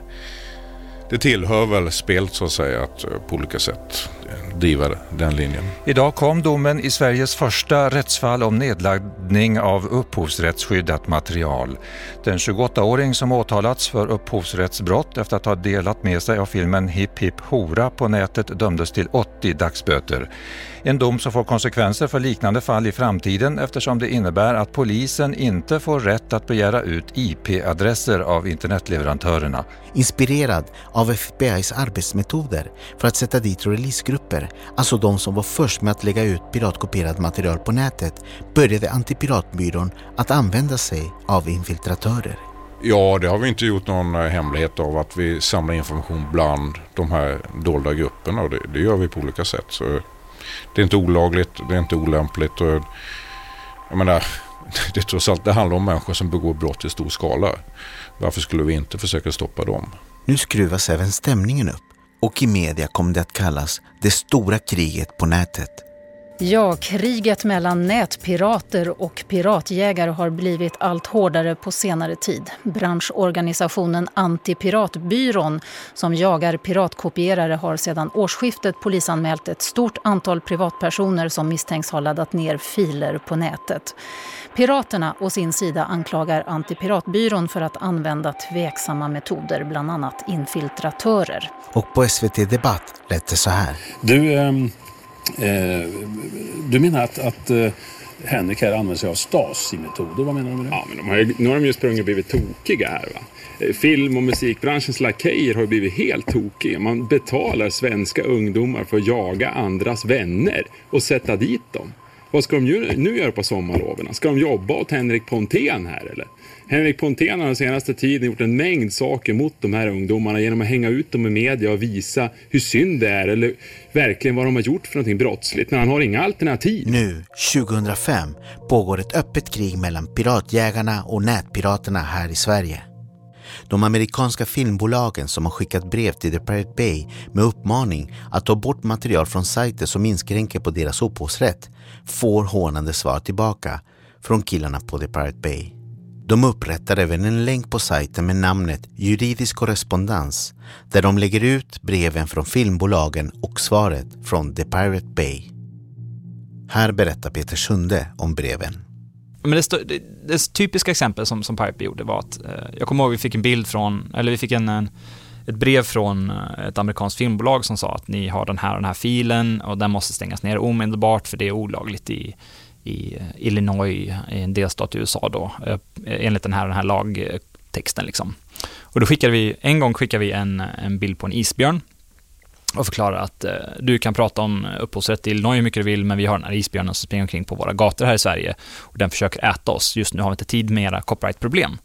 [SPEAKER 29] det tillhör väl spelet så att säga att eh, på olika sätt driva den linjen.
[SPEAKER 33] Idag kom domen i Sveriges första rättsfall om nedladdning av upphovsrättsskyddat material. Den 28-åring som åtalats för upphovsrättsbrott efter att ha delat med sig av filmen Hipp Hipp Hora på nätet dömdes till 80 dagsböter. En dom som får konsekvenser för liknande fall i framtiden eftersom det innebär att polisen inte får rätt att begära ut IP-adresser av internetleverantörerna.
[SPEAKER 10] Inspirerad av FBI's arbetsmetoder för att sätta dit releasegrupper, alltså de som var först med att lägga ut piratkopierat material på nätet, började Antipiratbyrån att använda sig av infiltratörer.
[SPEAKER 29] Ja, det har vi inte gjort någon hemlighet av att vi samlar information bland de här dolda grupperna och det, det gör vi på olika sätt. Så det är inte olagligt, det är inte olämpligt. Och, jag menar, Det är trots allt, det handlar om människor som begår brott i stor skala. Varför skulle vi inte försöka stoppa dem?
[SPEAKER 10] Nu skruvas även stämningen upp och i media kom det att kallas det stora kriget på nätet.
[SPEAKER 34] Ja, kriget mellan nätpirater och piratjägare har blivit allt hårdare på senare tid. Branschorganisationen Antipiratbyrån som jagar piratkopierare har sedan årsskiftet polisanmält ett stort antal privatpersoner som misstänks ha laddat ner filer på nätet. Piraterna å sin sida anklagar Antipiratbyrån för att använda tveksamma metoder, bland annat infiltratörer.
[SPEAKER 10] Och på SVT Debatt lät det så här.
[SPEAKER 35] Du, eh, Eh, du menar att, att eh, Henrik här använder sig av Stasi-metoder? Vad menar du med det?
[SPEAKER 36] Ja, men de har ju, nu har de ju sprungit och blivit tokiga här. Va? Eh, film och musikbranschens lakejer har blivit helt tokiga. Man betalar svenska ungdomar för att jaga andras vänner och sätta dit dem. Vad ska de nu göra på sommarloven? Ska de jobba åt Henrik Pontén här eller? Henrik Pontén har den senaste tiden gjort en mängd saker mot de här ungdomarna genom att hänga ut dem i media och visa hur synd det är eller verkligen vad de har gjort för någonting brottsligt. Men han har inga alternativ.
[SPEAKER 10] Nu, 2005, pågår ett öppet krig mellan piratjägarna och nätpiraterna här i Sverige. De amerikanska filmbolagen som har skickat brev till The Pirate Bay med uppmaning att ta bort material från sajter som inskränker på deras upphovsrätt får hånande svar tillbaka från killarna på The Pirate Bay. De upprättar även en länk på sajten med namnet Juridisk korrespondens där de lägger ut breven från filmbolagen och svaret från The Pirate Bay. Här berättar Peter Sunde om breven.
[SPEAKER 7] Men det, stå, det, det typiska exempel som, som Bay gjorde var att, eh, jag kommer ihåg vi fick en bild från, eller vi fick en, en, ett brev från eh, ett amerikanskt filmbolag som sa att ni har den här och den här filen och den måste stängas ner omedelbart för det är olagligt i, i eh, Illinois, i en delstat i USA då, eh, enligt den här, den här lagtexten liksom. Och då skickade vi, en gång skickade vi en, en bild på en isbjörn och förklarar att eh, du kan prata om upphovsrätt i Illinois hur mycket du vill, men vi har den här isbjörnen som springer omkring på våra gator här i Sverige och den försöker äta oss. Just nu har vi inte tid med era copyright-problem.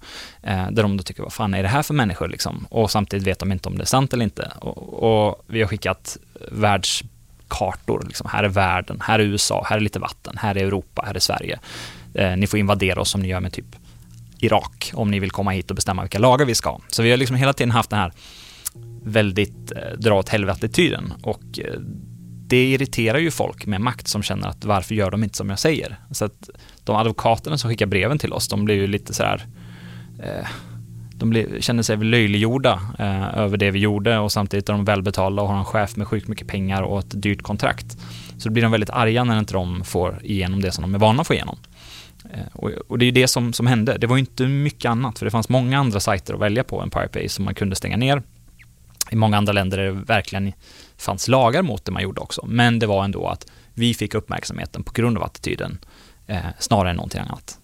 [SPEAKER 7] Eh, där de då tycker, vad fan är det här för människor liksom? Och samtidigt vet de inte om det är sant eller inte. Och, och vi har skickat världs kartor. liksom. här är världen, här är USA, här är lite vatten, här är Europa, här är Sverige. Eh, ni får invadera oss som ni gör med typ Irak, om ni vill komma hit och bestämma vilka lagar vi ska ha. Så vi har liksom hela tiden haft den här väldigt eh, dra åt helvete-attityden. Och eh, det irriterar ju folk med makt som känner att varför gör de inte som jag säger? Så att de advokaterna som skickar breven till oss, de blir ju lite så här eh, de känner sig löjliggjorda eh, över det vi gjorde och samtidigt är de välbetalda och har en chef med sjukt mycket pengar och ett dyrt kontrakt. Så då blir de väldigt arga när inte de får igenom det som de är vana att få igenom. Eh, och, och det är ju det som, som hände. Det var ju inte mycket annat, för det fanns många andra sajter att välja på än Pirate som man kunde stänga ner. I många andra länder där det verkligen fanns lagar mot det man gjorde också. Men det var ändå att vi fick uppmärksamheten på grund av attityden eh, snarare än någonting annat.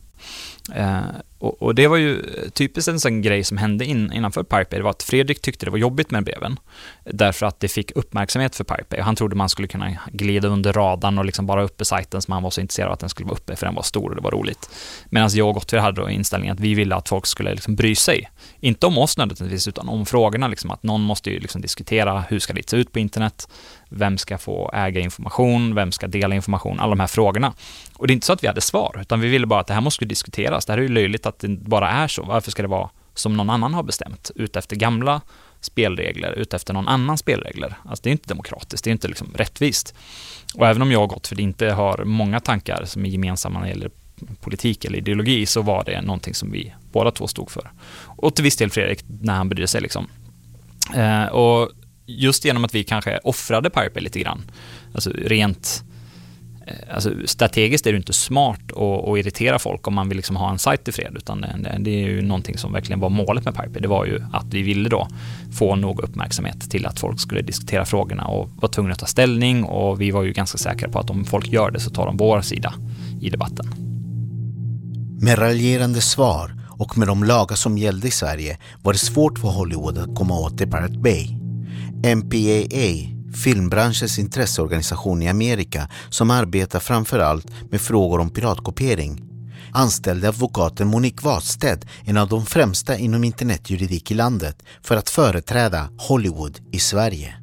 [SPEAKER 7] Eh, och, och, det var ju typiskt en sån grej som hände in, innanför Pirate Bay. Det var att Fredrik tyckte det var jobbigt med breven. Därför att det fick uppmärksamhet för Pirate Bay. Och han trodde man skulle kunna glida under radarn och liksom bara uppe sajten som han var så intresserad av att den skulle vara uppe för den var stor och det var roligt. Medan jag och Gottfrid hade då inställningen att vi ville att folk skulle liksom bry sig. Inte om oss nödvändigtvis utan om frågorna. Liksom att någon måste ju liksom diskutera hur ska det se ut på internet? Vem ska få äga information? Vem ska dela information? Alla de här frågorna. Och det är inte så att vi hade svar, utan vi ville bara att det här måste diskuteras. Det här är ju löjligt att det bara är så. Varför ska det vara som någon annan har bestämt, utefter gamla spelregler, utefter någon annan spelregler? Alltså det är inte demokratiskt, det är inte liksom rättvist. Och även om jag och Gottfrid inte har många tankar som är gemensamma när det gäller politik eller ideologi, så var det någonting som vi båda två stod för. Och till viss del Fredrik, när han brydde sig liksom. Eh, och just genom att vi kanske offrade Pirate Bay lite grann, alltså rent Eh, alltså, strategiskt är det inte smart att, att irritera folk om man vill liksom ha en sajt i fred, utan det, det, är ju någonting som verkligen var målet med Piper. Det var ju att vi ville då få nog uppmärksamhet till att folk skulle diskutera frågorna och var tvungna att ta ställning och vi var ju ganska säkra på att om folk gör det så tar de vår sida i debatten.
[SPEAKER 10] Med raljerande svar och med de lagar som gällde i Sverige var det svårt för Hollywood att komma åt The Pirate Bay. MPAA filmbranschens intresseorganisation i Amerika som arbetar framför allt med frågor om piratkopiering anställde advokaten Monique Vadstedt, en av de främsta inom internetjuridik i landet, för att företräda Hollywood i Sverige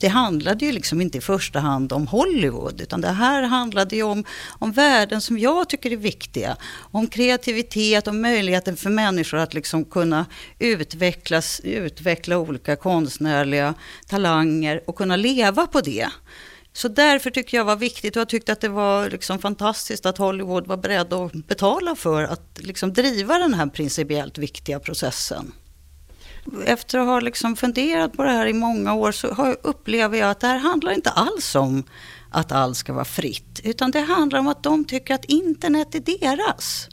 [SPEAKER 37] det handlade ju liksom inte i första hand om Hollywood utan det här handlade ju om, om värden som jag tycker är viktiga. Om kreativitet och möjligheten för människor att liksom kunna utvecklas, utveckla olika konstnärliga talanger och kunna leva på det. Så därför tycker jag var viktigt och jag tyckte att det var liksom fantastiskt att Hollywood var beredd att betala för att liksom driva den här principiellt viktiga processen efter att ha liksom funderat på det här i många år så upplever jag att det här handlar inte alls om att allt ska vara fritt. Utan det handlar om att de tycker att internet är deras.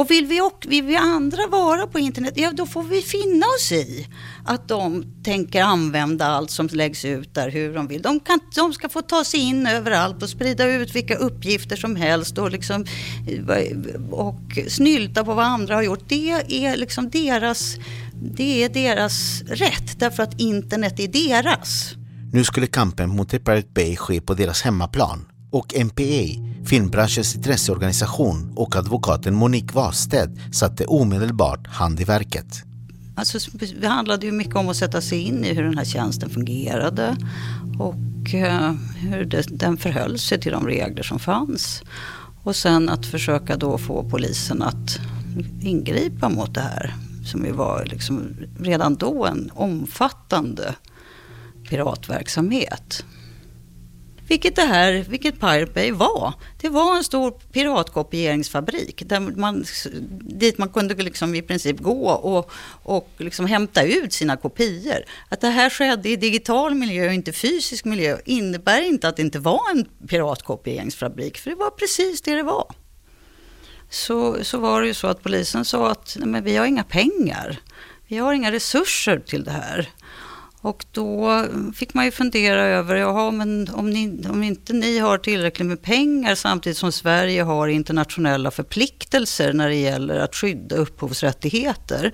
[SPEAKER 37] Och vill vi, och, vill vi andra vara på internet, ja då får vi finna oss i att de tänker använda allt som läggs ut där hur de vill. De, kan, de ska få ta sig in överallt och sprida ut vilka uppgifter som helst och, liksom, eh, och snylta på vad andra har gjort. Det är liksom deras, det är deras rätt därför att internet är deras.
[SPEAKER 10] Nu skulle kampen mot Pirate Bay ske på deras hemmaplan och MPA, filmbranschens intresseorganisation och advokaten Monique Wasted satte omedelbart hand i verket.
[SPEAKER 37] Alltså, det handlade ju mycket om att sätta sig in i hur den här tjänsten fungerade och eh, hur det, den förhöll sig till de regler som fanns. Och sen att försöka då få polisen att ingripa mot det här som ju var liksom redan då en omfattande piratverksamhet. Vilket det här, vilket Pirate Bay var. Det var en stor piratkopieringsfabrik där man, dit man kunde liksom i princip gå och, och liksom hämta ut sina kopior. Att det här skedde i digital miljö och inte fysisk miljö innebär inte att det inte var en piratkopieringsfabrik, för det var precis det det var. Så, så var det ju så att polisen sa att nej, men vi har inga pengar. Vi har inga resurser till det här. Och då fick man ju fundera över, jaha, men om, ni, om inte ni har tillräckligt med pengar samtidigt som Sverige har internationella förpliktelser när det gäller att skydda upphovsrättigheter.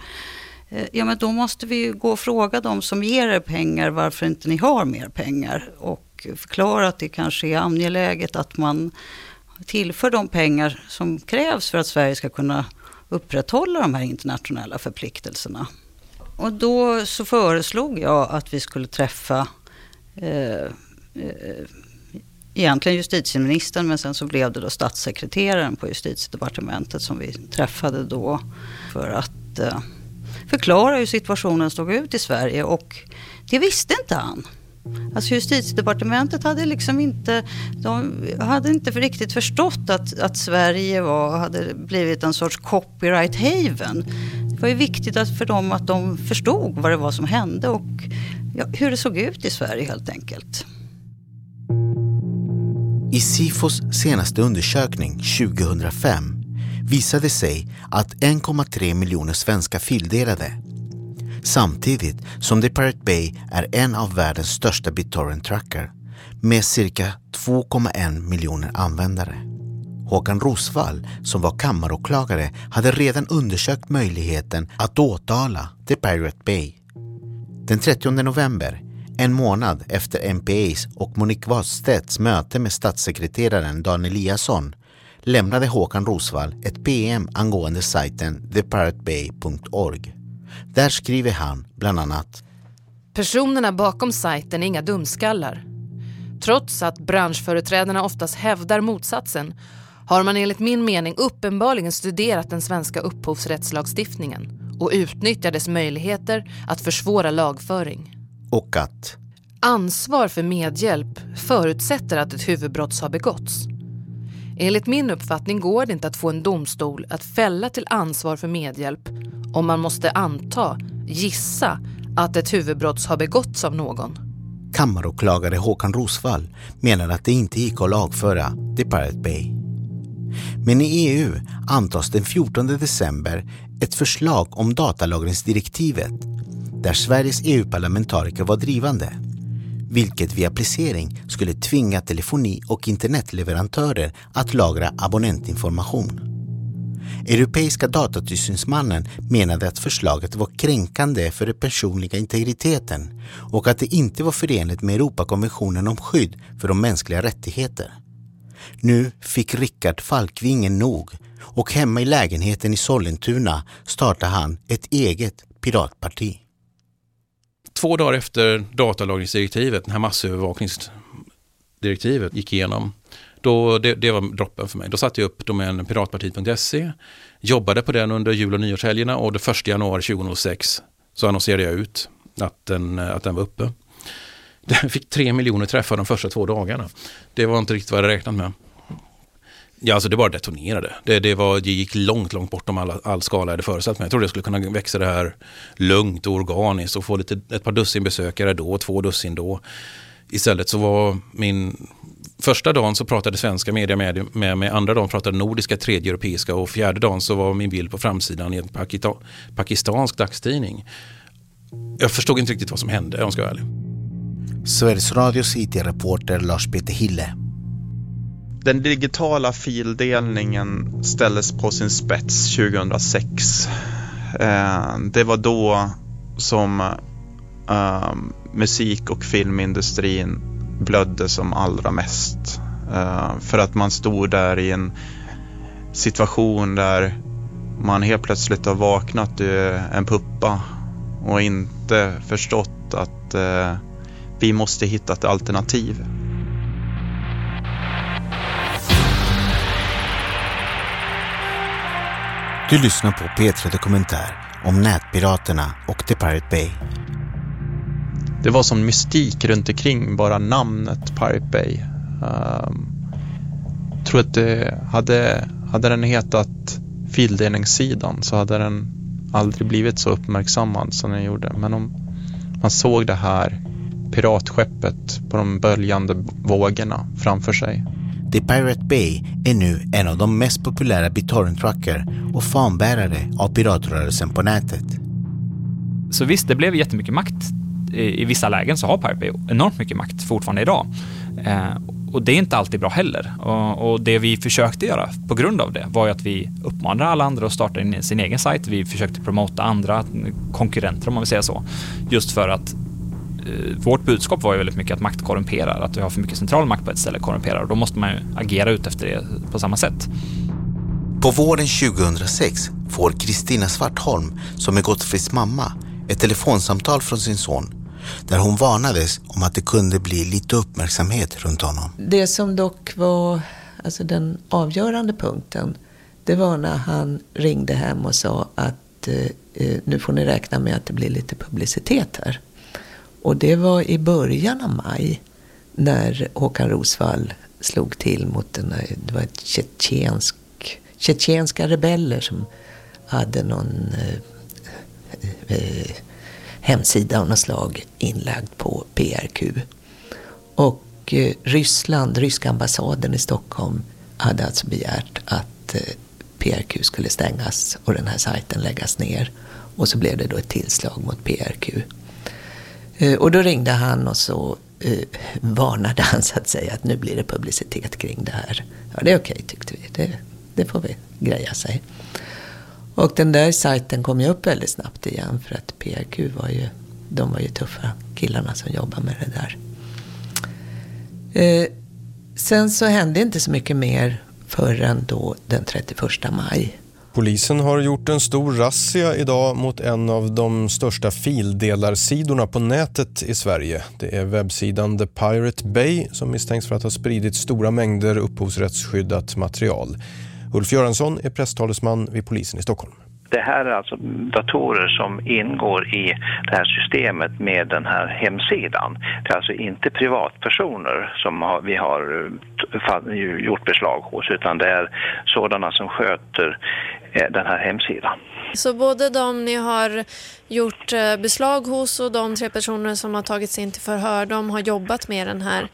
[SPEAKER 37] Eh, ja, men då måste vi gå och fråga de som ger er pengar varför inte ni har mer pengar och förklara att det kanske är angeläget att man tillför de pengar som krävs för att Sverige ska kunna upprätthålla de här internationella förpliktelserna. Och då så föreslog jag att vi skulle träffa eh, eh, egentligen justitieministern men sen så blev det då statssekreteraren på justitiedepartementet som vi träffade då för att eh, förklara hur situationen såg ut i Sverige och det visste inte han. Alltså justitiedepartementet hade liksom inte, de hade inte riktigt förstått att, att Sverige var, hade blivit en sorts copyright haven. Det var ju viktigt att för dem att de förstod vad det var som hände och ja, hur det såg ut i Sverige helt enkelt.
[SPEAKER 10] I Sifos senaste undersökning 2005 visade sig att 1,3 miljoner svenskar fildelade. Samtidigt som The Pirate Bay är en av världens största BitTorrent-tracker med cirka 2,1 miljoner användare. Håkan Rosvall, som var kammaråklagare, hade redan undersökt möjligheten att åtala The Pirate Bay. Den 30 november, en månad efter MPAs och Monique Wadstedts möte med statssekreteraren Dan Eliasson, lämnade Håkan Rosvall ett PM angående sajten thepiratebay.org. Där skriver han bland annat
[SPEAKER 26] Personerna bakom sajten är inga dumskallar. Trots att branschföreträdarna oftast hävdar motsatsen har man enligt min mening uppenbarligen studerat den svenska upphovsrättslagstiftningen och utnyttjar dess möjligheter att försvåra lagföring.
[SPEAKER 10] Och att
[SPEAKER 26] Ansvar för medhjälp förutsätter att ett huvudbrott har begåtts. Enligt min uppfattning går det inte att få en domstol att fälla till ansvar för medhjälp om man måste anta, gissa, att ett huvudbrott har begåtts av någon.
[SPEAKER 10] Kammaråklagare Håkan Rosvall menar att det inte gick att lagföra The Pirate Bay. Men i EU antas den 14 december ett förslag om datalagringsdirektivet där Sveriges EU-parlamentariker var drivande vilket via applicering skulle tvinga telefoni och internetleverantörer att lagra abonnentinformation. Europeiska datatillsynsmannen menade att förslaget var kränkande för den personliga integriteten och att det inte var förenligt med Europakonventionen om skydd för de mänskliga rättigheterna. Nu fick Rickard Falkvingen nog och hemma i lägenheten i Sollentuna startade han ett eget piratparti.
[SPEAKER 38] två dagar efter datalagringsdirektivet, den här massövervakningsdirektivet gick igenom, då, det, det, var droppen för mig. Då satte jag upp domänen piratpartiet.se, jobbade på den under jul och nyårshelgerna och den 1 januari 2006 så annonserade jag ut att den, att den var uppe. Den fick tre miljoner träffar de första två dagarna. Det var inte riktigt vad jag räknat med. Ja, alltså det bara detonerade. Det, det, var, det gick långt, långt bortom all, all skala jag hade föreställt mig. Jag trodde jag skulle kunna växa det här lugnt och organiskt och få lite, ett par dussin besökare då, två dussin då. Istället så var min Första dagen så pratade svenska media med, med mig, andra dagen pratade nordiska, tredje europeiska och fjärde dagen så var min bild på framsidan i en pakita, pakistansk dagstidning. Jag förstod inte riktigt vad som hände om jag ska vara ärlig.
[SPEAKER 10] Sveriges Radios IT-reporter Lars-Peter Hille.
[SPEAKER 9] Den digitala fildelningen ställdes på sin spets 2006. Eh, det var då som eh, musik och filmindustrin blödde som allra mest. Eh, för att man stod där i en situation där man helt plötsligt har vaknat ur en puppa och inte förstått att eh, vi måste hitta ett alternativ.
[SPEAKER 10] Du lyssnar på P3 Dokumentär om nätpiraterna och The Pirate Bay.
[SPEAKER 9] Det var som mystik runt omkring bara namnet Pirate Bay. Um, tror att det hade, hade den hetat fildelningssidan så hade den aldrig blivit så uppmärksammad som den gjorde. Men om man såg det här piratskeppet på de böljande vågorna framför sig.
[SPEAKER 10] The Pirate Bay är nu en av de mest populära BitTorrent-trucker och fanbärare av piratrörelsen på nätet.
[SPEAKER 7] Så visst, det blev jättemycket makt. I, vissa lägen så har Pirate Bay enormt mycket makt fortfarande idag. Eh, och det är inte alltid bra heller. Och, och, det vi försökte göra på grund av det var ju att vi uppmanade alla andra att starta sin egen sajt. Vi försökte promota andra konkurrenter om man vill säga så. Just för att vårt budskap var ju väldigt mycket att makt korrumperar, att du har för mycket central makt på ett ställe korrumperar och då måste man ju agera ut efter det på samma sätt.
[SPEAKER 10] På våren 2006 får Kristina Svartholm, som är Gottfrids mamma, ett telefonsamtal från sin son där hon varnades om att det kunde bli lite uppmärksamhet runt honom.
[SPEAKER 39] Det som dock var alltså den avgörande punkten, det var när han ringde hem och sa att eh, eh nu får ni räkna med att det blir lite publicitet här. Och det var i början av maj när Håkan Rosvall slog till mot den, det var ett tjetjensk, tjetjenska rebeller som hade någon eh, eh, hemsida av något slag inlagd på PRQ. Och eh, Ryssland, ryska ambassaden i Stockholm hade alltså begärt att eh, PRQ skulle stängas och den här sajten läggas ner. Och så blev det då ett tillslag mot PRQ. Eh, och då ringde han och så eh, varnade han så att säga att nu blir det publicitet kring det här. Ja, det är okej tyckte vi. Det, det får vi greja sig. Och den där sajten kom ju upp väldigt snabbt igen för att PRQ var ju, de var ju tuffa killarna som jobbar med det där. Eh, sen så hände inte så mycket mer förrän då den 31 maj.
[SPEAKER 40] Polisen har gjort en stor razzia idag mot en av de största fildelarsidorna på nätet i Sverige. Det är webbsidan The Pirate Bay som misstänks för att ha spridit stora mängder upphovsrättsskyddat material. Ulf Göransson är presstalesman vid polisen i Stockholm.
[SPEAKER 41] Det här är alltså datorer som ingår i det här systemet med den här hemsidan. Det är alltså inte privatpersoner som vi har eh, gjort beslag hos utan det är sådana som sköter den här hemsidan.
[SPEAKER 42] Så både de ni har gjort eh, beslag hos och de tre personer som har tagits in till förhör, de har jobbat med den här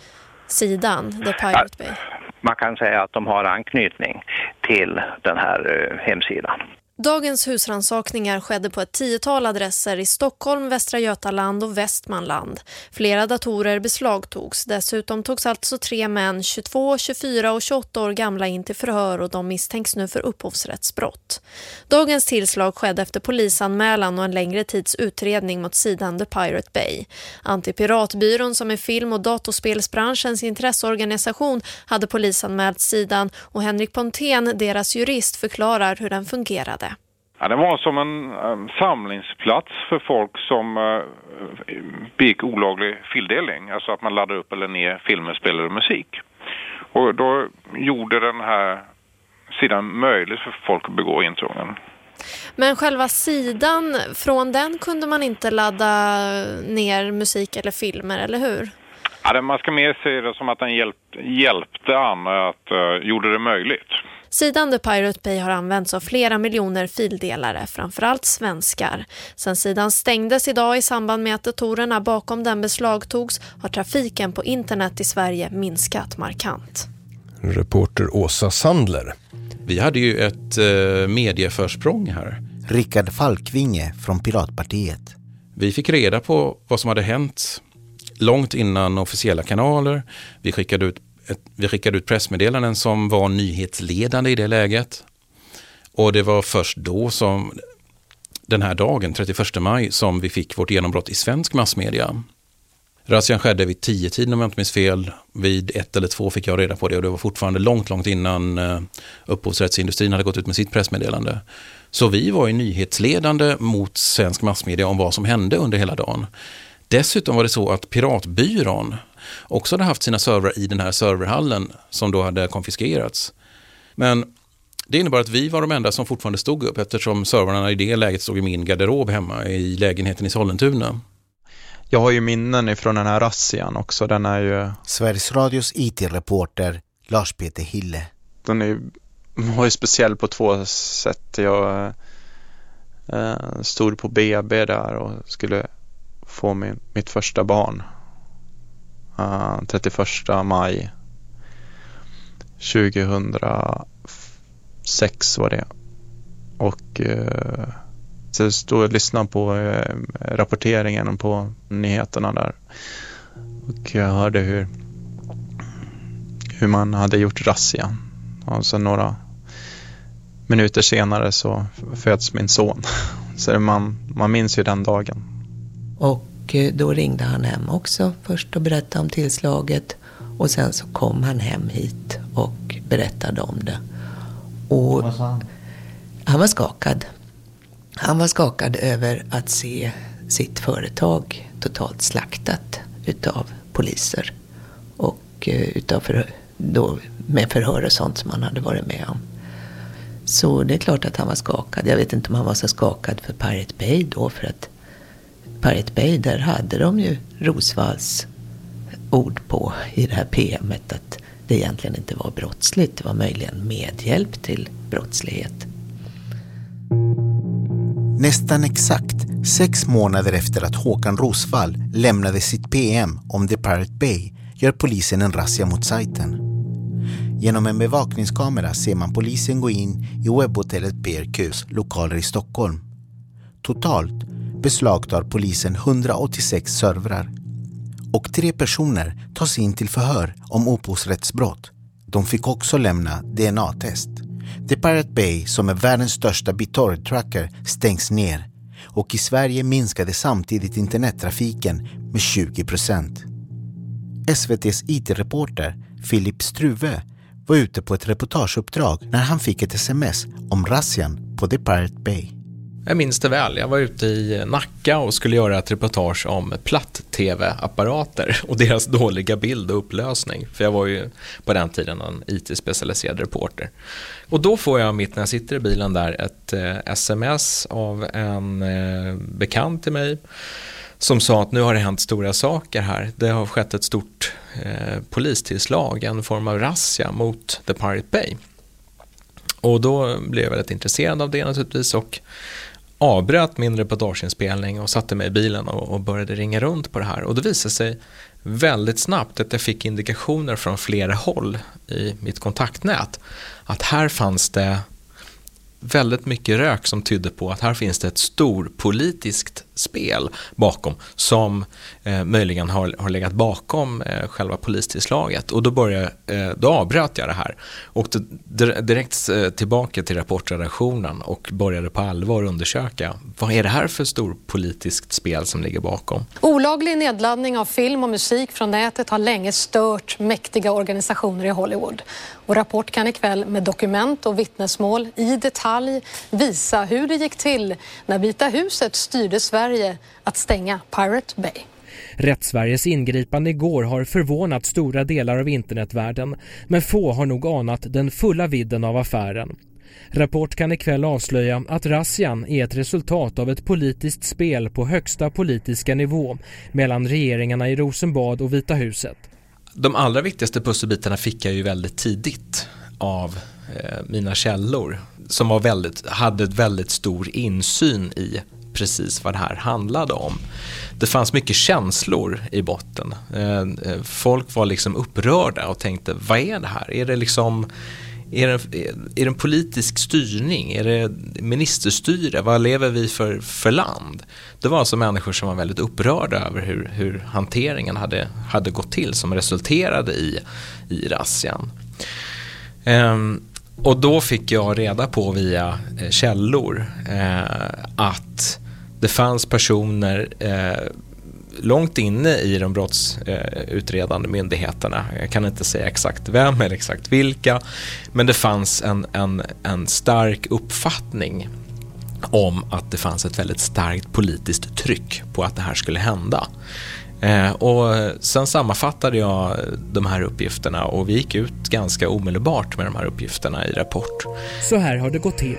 [SPEAKER 42] sidan, The Pirate Bay?
[SPEAKER 41] Man kan säga att de har anknytning till den här hemsidan.
[SPEAKER 42] Dagens husransakningar skedde på ett tiotal adresser i Stockholm, Västra Götaland och Västmanland. Flera datorer beslagtogs. Dessutom togs alltså tre män, 22, 24 och 28 år gamla in till förhör och de misstänks nu för upphovsrättsbrott. Dagens tillslag skedde efter polisanmälan och en längre tids utredning mot sidan The Pirate Bay. Antipiratbyrån som är film- och datorspelsbranschens intresseorganisation hade polisanmält sidan och Henrik Pontén, deras jurist, förklarar hur den fungerade.
[SPEAKER 29] Ja, det var som en um, samlingsplats för folk som uh, begick olaglig fildelning. Alltså att man laddade upp eller ner filmer, spelade musik. Och då gjorde den här sidan möjligt för folk att begå intrången.
[SPEAKER 42] Men själva sidan, från den kunde man inte ladda ner musik eller filmer, eller hur?
[SPEAKER 29] Ja, man ska mer se det som att den hjälpt, hjälpte Anna att uh, gjorde det möjligt.
[SPEAKER 42] Sidan The Pirate Bay har använts av flera miljoner fildelare, framförallt svenskar. Sen sidan stängdes idag i samband med att datorerna bakom den beslagtogs har trafiken på internet i Sverige minskat markant.
[SPEAKER 40] Reporter Åsa Sandler.
[SPEAKER 38] Vi hade ju ett eh, medieförsprång här.
[SPEAKER 10] Rickard Falkvinge från Piratpartiet.
[SPEAKER 38] Vi fick reda på vad som hade hänt långt innan officiella kanaler. Vi skickade ut, ett, vi skickade ut pressmeddelanden som var nyhetsledande i det läget. Och det var först då som den här dagen, 31 maj, som vi fick vårt genombrott i svensk massmedia. Razzian skedde vid tio tiden om jag inte minns fel. Vid ett eller två fick jag reda på det och det var fortfarande långt, långt innan eh, upphovsrättsindustrin hade gått ut med sitt pressmeddelande. Så vi var ju nyhetsledande mot svensk massmedia om vad som hände under hela dagen. Dessutom var det så att Piratbyrån också hade haft sina servrar i den här serverhallen som då hade konfiskerats. Men det innebar att vi var de enda som fortfarande stod upp eftersom servrarna i det läget stod i min garderob hemma i lägenheten i Sollentuna.
[SPEAKER 9] Jag har ju minnen ifrån den här rassian också. Den är ju...
[SPEAKER 10] Sveriges Radios IT-reporter Lars-Peter Hille.
[SPEAKER 9] Den är, var ju speciell på två sätt. Jag eh, stod på BB där och skulle få min, mitt första barn. Eh, uh, 31 maj 2006 var det. Och uh, så jag stod och lyssnade på uh, rapporteringen på nyheterna där. Och jag hörde hur, hur man hade gjort razzia. Och sen några minuter senare så föds min son. Så man, man minns ju den dagen.
[SPEAKER 39] Och eh, då ringde han hem också först och berättade om tillslaget. Och sen så kom han hem hit och berättade om det. Och
[SPEAKER 10] Vad sa han?
[SPEAKER 39] han var skakad. Han var skakad över att se sitt företag totalt slaktat utav poliser. Och eh, utav förhör, då, med förhör och sånt som han hade varit med om. Så det är klart att han var skakad. Jag vet inte om han var så skakad för Pirate Bay då för att Pirate Bay, där hade de ju Rosvalls ord på i det här PMet att det egentligen inte var brottsligt. Det var möjligen medhjälp till brottslighet.
[SPEAKER 10] Nästan exakt sex månader efter att Håkan Rosvall lämnade sitt PM om The Pirate Bay gör polisen en razzia mot sajten. Genom en bevakningskamera ser man polisen gå in i webbhotellet PRQs lokaler i Stockholm. Totalt beslagtar polisen 186 servrar. Och tre personer tas in till förhör om upphovsrättsbrott. De fick också lämna DNA-test. The Pirate Bay, som är världens största BitTorrent-tracker, stängs ner och i Sverige minskade samtidigt internettrafiken med 20 procent. SVTs IT-reporter Filip Struve var ute på ett reportageuppdrag när han fick ett sms om razzian på The Pirate Bay.
[SPEAKER 43] Jag minns det väl. Jag var ute i Nacka och skulle göra ett reportage om platt-tv-apparater och deras dåliga bild och upplösning. För jag var ju på den tiden en IT-specialiserad reporter. Och då får jag mitt när jag sitter i bilen där ett eh, sms av en eh, bekant till mig som sa att nu har det hänt stora saker här. Det har skett ett stort eh, polistillslag, en form av razzia mot The Pirate Bay. Och då blev jag väldigt intresserad av det naturligtvis och avbröt min reportageinspelning och satte mig i bilen och, och började ringa runt på det här. Och det visade sig väldigt snabbt att jag fick indikationer från flera håll i mitt kontaktnät att här fanns det väldigt mycket rök som tydde på att här finns det ett storpolitiskt spel bakom som eh, möjligen har, har legat bakom eh, själva polistillslaget. Och då, började, eh, då avbröt jag det här och direkt eh, tillbaka till rapportredaktionen och började på allvar undersöka vad är det här för storpolitiskt spel som ligger bakom.
[SPEAKER 3] Olaglig nedladdning av film och musik från nätet har länge stört mäktiga organisationer i Hollywood. Och Rapport kan ikväll med dokument och vittnesmål i detalj
[SPEAKER 44] visa hur det gick till när Vita huset styrde Sverige att stänga Pirate Bay.
[SPEAKER 45] Rättssveriges ingripande igår har förvånat stora delar av internetvärlden men få har nog anat den fulla vidden av affären. Rapport kan ikväll avslöja att razzian är ett resultat av ett politiskt spel på högsta politiska nivå mellan regeringarna i Rosenbad och Vita huset.
[SPEAKER 43] De allra viktigaste pusselbitarna fick jag ju väldigt tidigt av eh, mina källor som var väldigt, hade väldigt stor insyn i precis vad det här handlade om. Det fanns mycket känslor i botten. Eh, eh, folk var liksom upprörda och tänkte, vad är det här? Är det liksom är det, är det en politisk styrning? Är det ministerstyre? Vad lever vi för, för land? Det var alltså människor som var väldigt upprörda över hur, hur hanteringen hade, hade gått till som resulterade i, i razzian. Ehm, och då fick jag reda på via eh, källor eh, att det fanns personer eh, långt inne i de brottsutredande myndigheterna. Jag kan inte säga exakt vem eller exakt vilka. Men det fanns en, en, en stark uppfattning om att det fanns ett väldigt starkt politiskt tryck på att det här skulle hända. Eh, och sen sammanfattade jag de här uppgifterna och vi gick ut ganska omedelbart med de här uppgifterna i Rapport.
[SPEAKER 45] Så här har det gått till.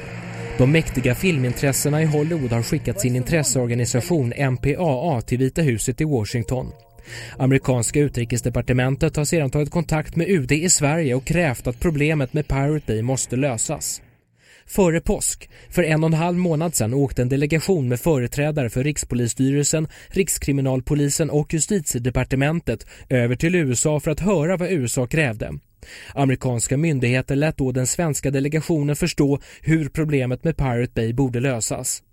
[SPEAKER 45] De mäktiga filmintressena i Hollywood har skickat sin intresseorganisation MPAA till Vita huset i Washington. Amerikanska utrikesdepartementet har sedan tagit kontakt med UD i Sverige och krävt att problemet med Pirate Bay måste lösas. Före påsk, för en och en halv månad sedan, åkte en delegation med företrädare för Rikspolisstyrelsen, Rikskriminalpolisen och Justitiedepartementet över till USA för att höra vad USA krävde. Amerikanska myndigheter lät då den svenska delegationen förstå hur problemet med Pirate Bay borde lösas.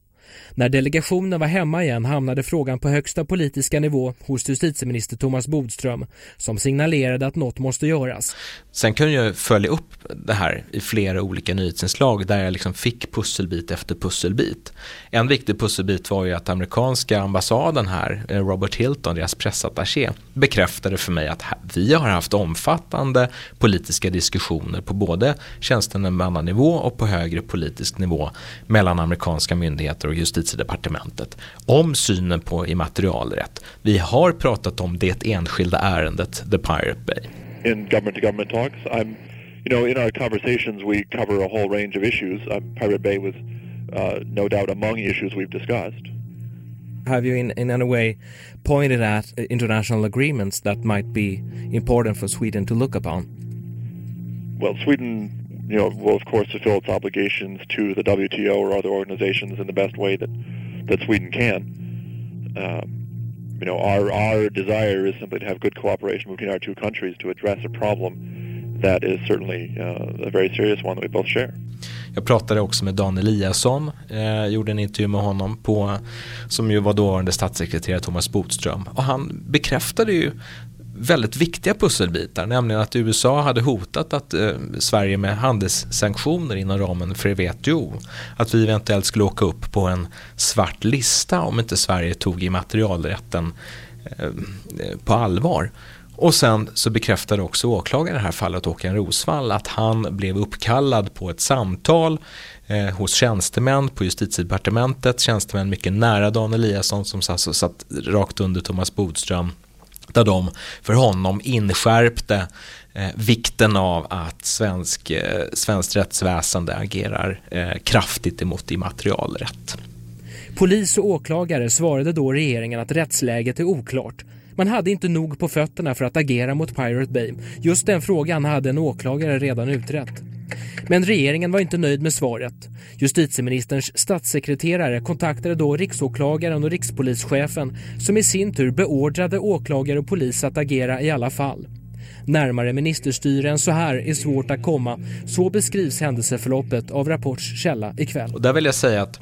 [SPEAKER 45] När delegationen var hemma igen hamnade frågan på högsta politiska nivå hos justitieminister Thomas Bodström som signalerade att något måste göras.
[SPEAKER 43] Sen kunde jag följa upp det här i flera olika nyhetsinslag där jag liksom fick pusselbit efter pusselbit. En viktig pusselbit var ju att amerikanska ambassaden här, eh, Robert Hilton, deras pressattaché, bekräftade för mig att vi har haft omfattande politiska diskussioner på både tjänstemannanivå och på högre politisk nivå mellan amerikanska myndigheter och justitiedepartementet om synen på immaterialrätt. Vi har pratat om det enskilda ärendet The Pirate Bay.
[SPEAKER 40] In government to government talks, I'm, you know, in our conversations we cover a whole range of issues. Um, Pirate Bay was uh, no doubt among issues we've discussed.
[SPEAKER 45] Have you in, in any way pointed at international agreements that might be important for Sweden to look upon?
[SPEAKER 40] Well, Sweden you know, will of course fulfill its obligations to the WTO or other organizations in the best way that that Sweden can. Um, you know, our our desire is simply to have good cooperation between our two countries to address a problem that is certainly uh, a very serious one that we both share.
[SPEAKER 43] Jag pratade också med Dan Eliasson, eh, gjorde en intervju med honom på, som ju var dåvarande statssekreterare Thomas Bodström och han bekräftade ju väldigt viktiga pusselbitar, nämligen att USA hade hotat att eh, Sverige med handelssanktioner inom ramen för WTO, att vi eventuellt skulle åka upp på en svart lista om inte Sverige tog immaterialrätten eh, eh, på allvar. Och sen så bekräftade också åklagaren i det här fallet, Håkan Rosvall, att han blev uppkallad på ett samtal eh, hos tjänstemän på justitiedepartementet, tjänstemän mycket nära Dan Eliasson som satt, satt rakt under Thomas Bodström där de för honom inskärpte eh, vikten av att svensk, eh, svenskt rättsväsende agerar eh, kraftigt emot immaterialrätt.
[SPEAKER 45] Polis och åklagare svarade då regeringen att rättsläget är oklart. Man hade inte nog på fötterna för att agera mot Pirate Bay. Just den frågan hade en åklagare redan utrett. Men regeringen var inte nöjd med svaret. Justitieministerns statssekreterare kontaktade då riksåklagaren och rikspolischefen som i sin tur beordrade åklagare och polis att agera i alla fall. Närmare ministerstyre än så här är svårt att komma. Så beskrivs händelseförloppet av Rapports källa ikväll.
[SPEAKER 43] Och där vill jag säga att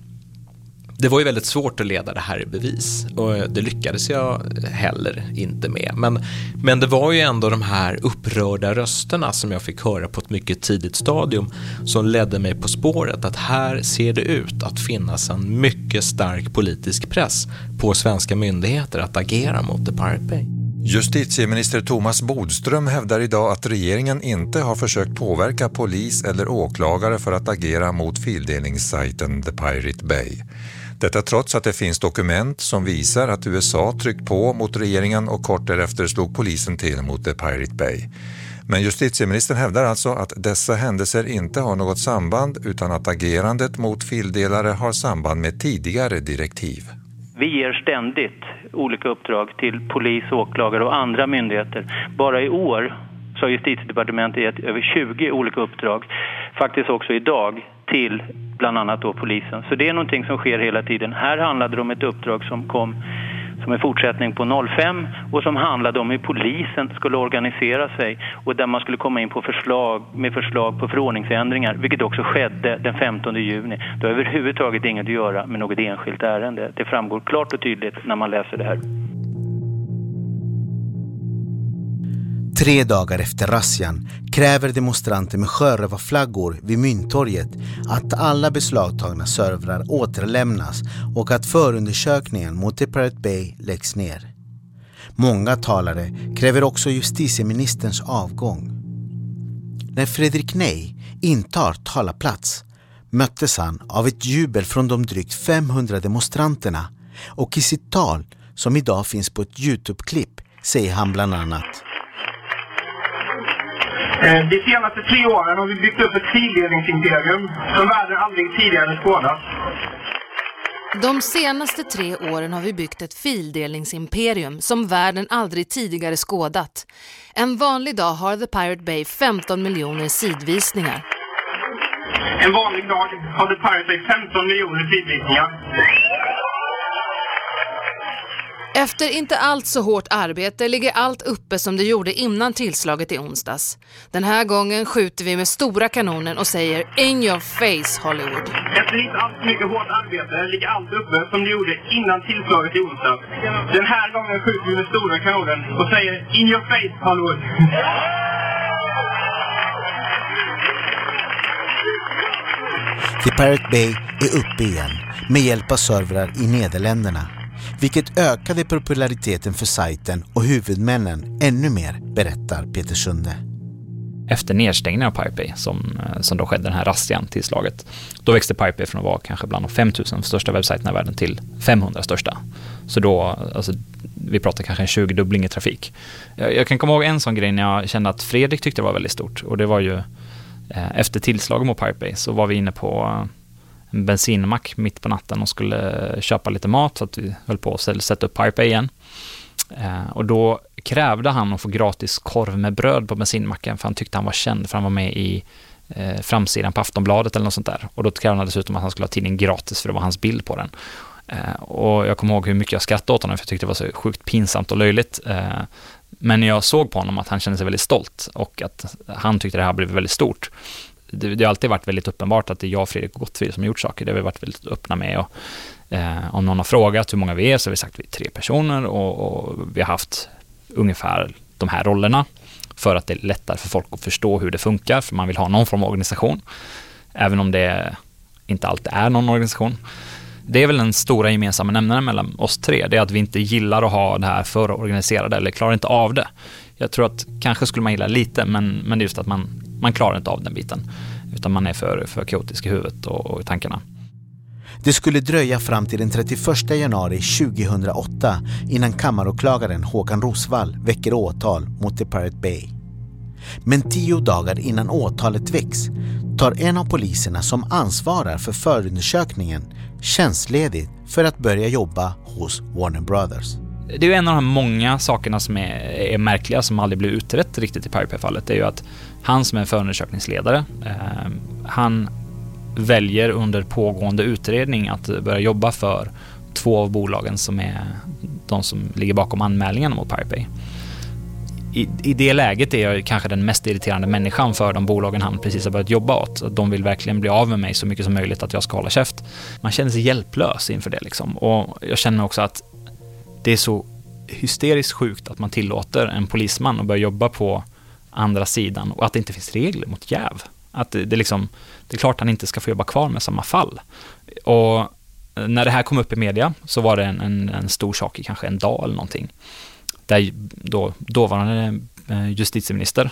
[SPEAKER 43] det var ju väldigt svårt att leda det här i bevis och det lyckades jag heller inte med. Men, men det var ju ändå de här upprörda rösterna som jag fick höra på ett mycket tidigt stadium som ledde mig på spåret att här ser det ut att finnas en mycket stark politisk press på svenska myndigheter att agera mot The Pirate Bay.
[SPEAKER 33] Justitieminister Thomas Bodström hävdar idag att regeringen inte har försökt påverka polis eller åklagare för att agera mot fildelningssajten The Pirate Bay. Detta eh, trots att det finns dokument som visar att USA tryckt på mot regeringen och kort därefter slog polisen till mot The Pirate Bay. Men justitieministern hävdar alltså att dessa händelser inte har något samband utan att agerandet mot fildelare har samband med tidigare direktiv.
[SPEAKER 46] Vi ger ständigt olika uppdrag till polis, åklagare och andra myndigheter. Bara i år så har justitiedepartementet gett över 20 olika uppdrag, faktiskt också idag, till bland annat då polisen. Så det är någonting som sker hela tiden. Här handlade det om ett uppdrag som kom som en fortsättning på 05 och som handlade om hur polisen skulle organisera sig och där man skulle komma in på förslag, med förslag på förordningsändringar, vilket också skedde den 15 juni. Det har överhuvudtaget inget att göra med något enskilt ärende. Det framgår klart och tydligt när man läser det här.
[SPEAKER 10] Tre dagar efter razzian kräver demonstranter med sjörövarflaggor vid Mynttorget att alla beslagtagna servrar återlämnas och att förundersökningen mot The Pirate Bay läggs ner. Många talare kräver också justitieministerns avgång. När Fredrik Ney intar talarplats möttes han av ett jubel från de drygt 500 demonstranterna och i sitt tal, som idag finns på ett Youtube-klipp, säger han bland annat
[SPEAKER 47] de senaste tre åren har vi byggt upp ett fildelningsimperium som världen aldrig tidigare skådat.
[SPEAKER 26] De senaste tre åren har vi byggt ett fildelningsimperium som världen aldrig tidigare skådat. En vanlig dag har The Pirate Bay 15 miljoner sidvisningar.
[SPEAKER 47] En vanlig dag har The Pirate Bay 15 miljoner sidvisningar.
[SPEAKER 26] Efter inte allt så hårt arbete ligger allt uppe som det gjorde innan tillslaget i onsdags. Den här gången skjuter vi med stora kanoner och säger In your face Hollywood.
[SPEAKER 47] Efter inte allt mycket hårt arbete ligger allt uppe som det gjorde innan tillslaget i onsdags. Den här gången skjuter vi med stora kanoner och säger In your face Hollywood.
[SPEAKER 10] The Pirate Bay är uppe igen med hjälp av servrar i Nederländerna vilket ökade populariteten för sajten och huvudmännen ännu mer, berättar Peter Sunde.
[SPEAKER 7] Efter nedstängningen av Pirate som, eh, som då skedde, den här razzian tillslaget, då växte Pirate från att vara kanske bland de 5000 största webbsajterna i världen till 500 största. Så då, alltså, vi pratar kanske en 20-dubbling i trafik. Jag, jag, kan komma ihåg en sån grej när jag kände att Fredrik tyckte det var väldigt stort och det var ju eh, efter tillslaget mot Pirate så var vi inne på en bensinmack mitt på natten och skulle köpa lite mat så att vi höll på att sätta upp Pipe igen. Eh, och då krävde han att få gratis korv med bröd på bensinmacken för han tyckte han var känd för han var med i eh, framsidan på Aftonbladet eller något sånt där. Och då krävde han dessutom att han skulle ha tidningen gratis för det var hans bild på den. Eh, och jag kommer ihåg hur mycket jag skrattade åt honom för jag tyckte det var så sjukt pinsamt och löjligt. Eh, men jag såg på honom att han kände sig väldigt stolt och att han tyckte det här blev väldigt stort det, det har alltid varit väldigt uppenbart att det är jag, Fredrik och Gottfrid som har gjort saker. Det har vi varit väldigt öppna med. Och, eh, om någon har frågat hur många vi är så har vi sagt att vi är tre personer och, och, vi har haft ungefär de här rollerna för att det är lättare för folk att förstå hur det funkar, för man vill ha någon form av organisation. Även om det inte alltid är någon organisation. Det är väl den stora gemensamma nämnaren mellan oss tre, det är att vi inte gillar att ha det här för organiserade eller klarar inte av det. Jag tror att kanske skulle man gilla lite, men, men det är just att man man klarar inte av den biten. Utan man är för, för kaotisk i huvudet och, och i tankarna.
[SPEAKER 10] Det skulle dröja fram till den 31 januari 2008 innan kammaråklagaren Håkan Rosvall väcker åtal mot The Pirate Bay. Men tio dagar innan åtalet väcks tar en av poliserna som ansvarar för förundersökningen tjänstledigt för att börja jobba hos Warner Brothers.
[SPEAKER 7] Det är en av de många sakerna som är, är märkliga som aldrig blir utrett riktigt i Pirate-fallet. Det är ju att han som är förundersökningsledare, eh, han väljer under pågående utredning att börja jobba för två av bolagen som är de som ligger bakom anmälningen mot Pirate I, I det läget är jag kanske den mest irriterande människan för de bolagen han precis har börjat jobba åt. De vill verkligen bli av med mig så mycket som möjligt att jag ska hålla käft. Man känner sig hjälplös inför det liksom. Och jag känner också att det är så hysteriskt sjukt att man tillåter en polisman att börja jobba på andra sidan och att det inte finns regler mot jäv. Att det, det, liksom, det är klart att han inte ska få jobba kvar med samma fall. Och eh, när det här kom upp i media så var det en, en, en stor sak i kanske en dag eller någonting. där då, dåvarande eh, justitieminister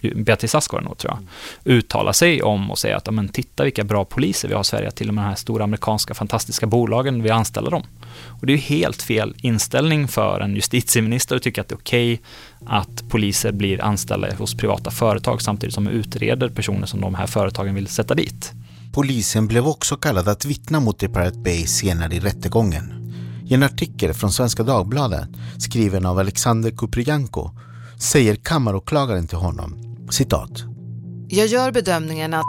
[SPEAKER 7] Beatrice Ask var det nog, tror jag, uttala sig om och säga att men, titta vilka bra poliser vi har i Sverige, till och med de här stora amerikanska fantastiska bolagen, vi anställer dem. Och det är ju helt fel inställning för en justitieminister att tycka att det är okej okay att poliser blir anställda hos privata företag samtidigt som de utreder personer som de här företagen vill sätta dit.
[SPEAKER 10] Polisen blev också kallad att vittna mot The Pirate Bay senare i rättegången. I en artikel från Svenska Dagbladet skriven av Alexander Kuprianko säger kammaråklagaren till honom Citat.
[SPEAKER 26] Jag gör bedömningen att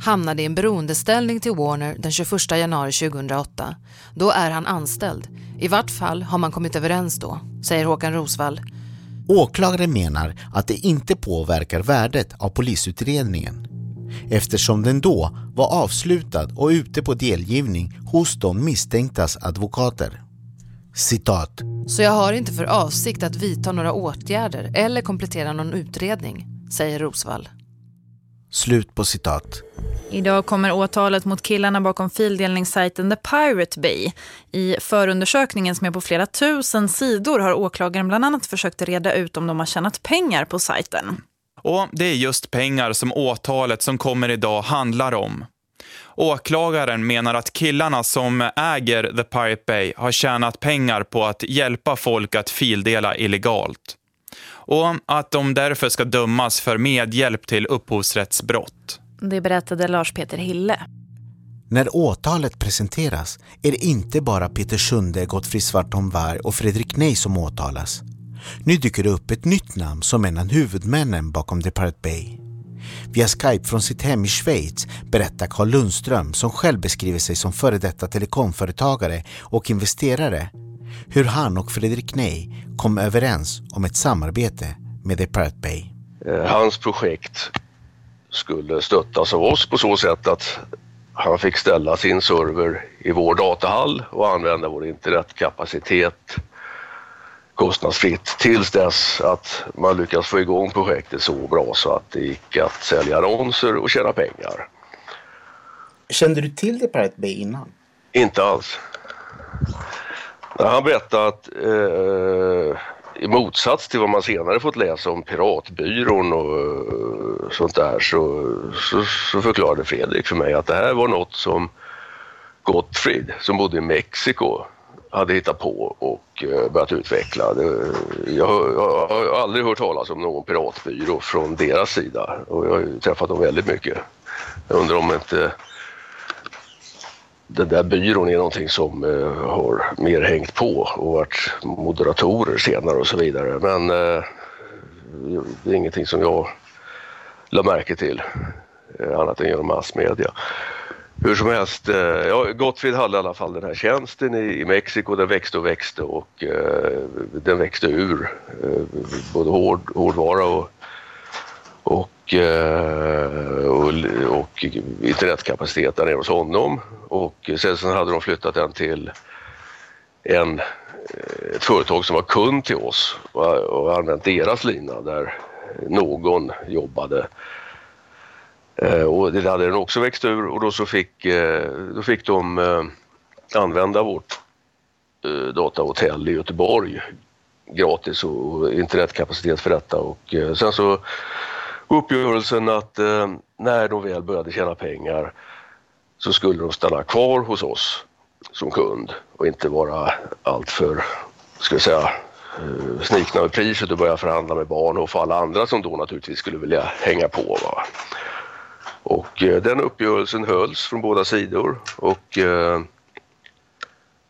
[SPEAKER 26] hamnade i en beroendeställning till Warner den 21 januari 2008. Då är han anställd. I vart fall har man kommit överens då, säger Håkan Rosvall.
[SPEAKER 10] Åklagaren menar att det inte påverkar värdet av polisutredningen eftersom den då var avslutad och ute på delgivning hos de misstänktas advokater. Citat.
[SPEAKER 26] Så jag har inte för avsikt att vidta några åtgärder eller komplettera någon utredning säger Rosvall.
[SPEAKER 10] Slut på citat.
[SPEAKER 48] Idag kommer åtalet mot killarna bakom fildelningssajten The Pirate Bay. I förundersökningen som är på flera tusen sidor har åklagaren bland annat försökt reda ut om de har tjänat pengar på sajten.
[SPEAKER 49] Och det är just pengar som åtalet som kommer idag handlar om. Åklagaren menar att killarna som äger The Pirate Bay har tjänat pengar på att hjälpa folk att fildela illegalt och att de därför ska dömas för medhjälp till upphovsrättsbrott.
[SPEAKER 48] Det berättade Lars-Peter Hille.
[SPEAKER 10] När åtalet presenteras är det inte bara Peter Sunde, Gottfrid Svartholm Varg och Fredrik Ney som åtalas. Nu dyker det upp ett nytt namn som en av huvudmännen bakom The Pirate Bay. Via Skype från sitt hem i Schweiz berättar Carl Lundström, som själv beskriver sig som före detta telekomföretagare och investerare, hur han och Fredrik Ney kom överens om ett samarbete med The Pirate Bay.
[SPEAKER 50] Eh, hans projekt skulle stöttas av oss på så sätt att han fick ställa sin server i vår datahall och använda vår internetkapacitet kostnadsfritt tills dess att man lyckas få igång projektet så bra så att det gick att sälja annonser och tjäna pengar.
[SPEAKER 10] Kände du till The Pirate Bay innan?
[SPEAKER 50] Inte alls. Han berättade att eh, i motsats till vad man senare fått läsa om Piratbyrån och eh, sånt där så, så, så, förklarade Fredrik för mig att det här var något som Gottfrid som bodde i Mexiko hade hittat på och eh, börjat utveckla. Det, jag, jag, har aldrig hört talas om någon piratbyrå från deras sida och jag har ju träffat dem väldigt mycket. Jag undrar om inte den där byrån är någonting som eh, har mer hängt på och varit moderatorer senare och så vidare. Men eh, det är ingenting som jag la märke till eh, annat än genom massmedia. Hur som helst, eh, ja, Gottfrid hade i alla fall den här tjänsten i, i Mexiko. Den växte och växte och eh, den växte ur eh, både hård, hårdvara och, och och, eh, och, och internetkapacitet där nere hos honom. Och sen, sen hade de flyttat den till en, eh, ett företag som var kund till oss och, och använt deras lina där någon jobbade. Eh, och det hade den också växt ur och då så fick, då fick de använda vårt datahotell i Göteborg gratis och internetkapacitet för detta och sen så uppgörelsen att eh, när de väl började tjäna pengar så skulle de stanna kvar hos oss som kund och inte vara alltför, ska jag säga, eh, snikna med priset och börja förhandla med barn och för alla andra som då naturligtvis skulle vilja hänga på. Va? Och eh, den uppgörelsen hölls från båda sidor och eh,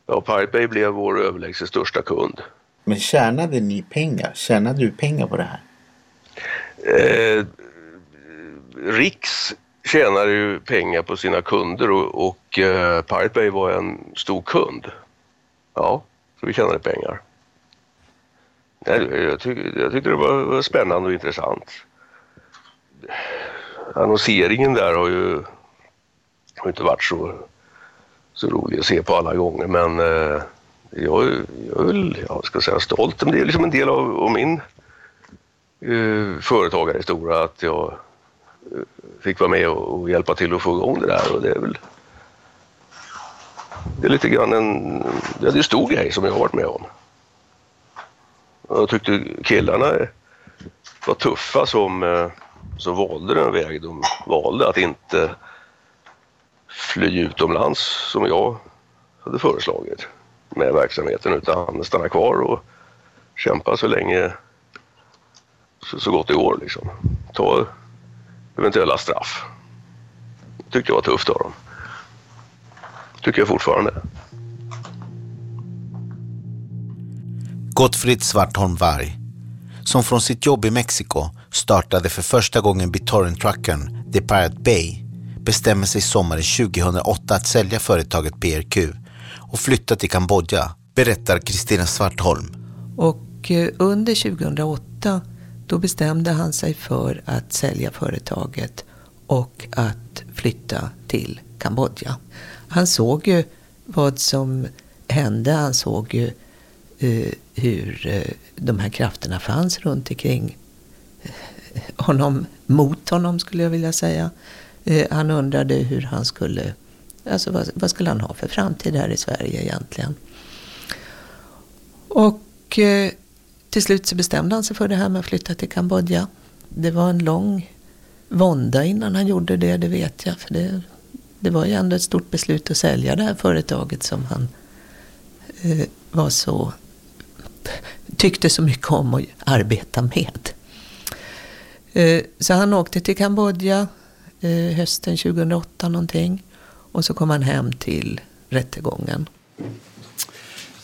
[SPEAKER 50] ja, Pirate Bay blev vår överlägset största kund.
[SPEAKER 10] Men tjänade ni pengar? Tjänade du pengar på det här?
[SPEAKER 50] Eh, Riks tjänar ju pengar på sina kunder och, och eh, Pirate Bay var en stor kund. Ja, så vi tjänade pengar. Jag, jag, tyck, jag tyckte det var, var spännande och intressant. Annonseringen där har ju har inte varit så, så rolig att se på alla gånger men eh, jag, jag är väl, jag ska säga stolt. Men det är liksom en del av, av min eh, företagarhistoria att jag eh, fick vara med och, och, hjälpa till att få igång det där och det är väl det är lite grann en, det är en stor grej som jag har varit med om. Jag tyckte killarna var tuffa som, eh, som valde den väg de valde. Att inte fly utomlands som jag hade föreslagit med verksamheten utan stanna kvar och kämpa så länge så, så gott det går liksom. Ta eventuella straff. Tyckte jag var tufft av dem. Tycker jag fortfarande.
[SPEAKER 10] Gottfrid Svartholm Varg, som från sitt jobb i Mexiko startade för första gången BitTorrent-trucken The Pirate Bay, bestämmer sig sommaren 2008 att sälja företaget PRQ och flytta till Kambodja, berättar Kristina Svartholm.
[SPEAKER 39] Och eh, under 2008 då bestämde han sig för att sälja företaget och att flytta till Kambodja. Han såg ju vad som hände. Han såg ju uh, hur uh, de här krafterna fanns runt omkring eh, honom, mot honom skulle jag vilja säga. Uh, han undrade hur han skulle, alltså vad, vad, skulle han ha för framtid här i Sverige egentligen. Och till slut så bestämde han sig för det här med att flytta till Kambodja. Det var en lång vånda innan han gjorde det, det vet jag. För det, det var ju ändå ett stort beslut att sälja det här företaget som han eh, var så tyckte så mycket om att arbeta med. Eh, så han åkte till Kambodja eh, hösten 2008 någonting. Och så kom han hem till rättegången.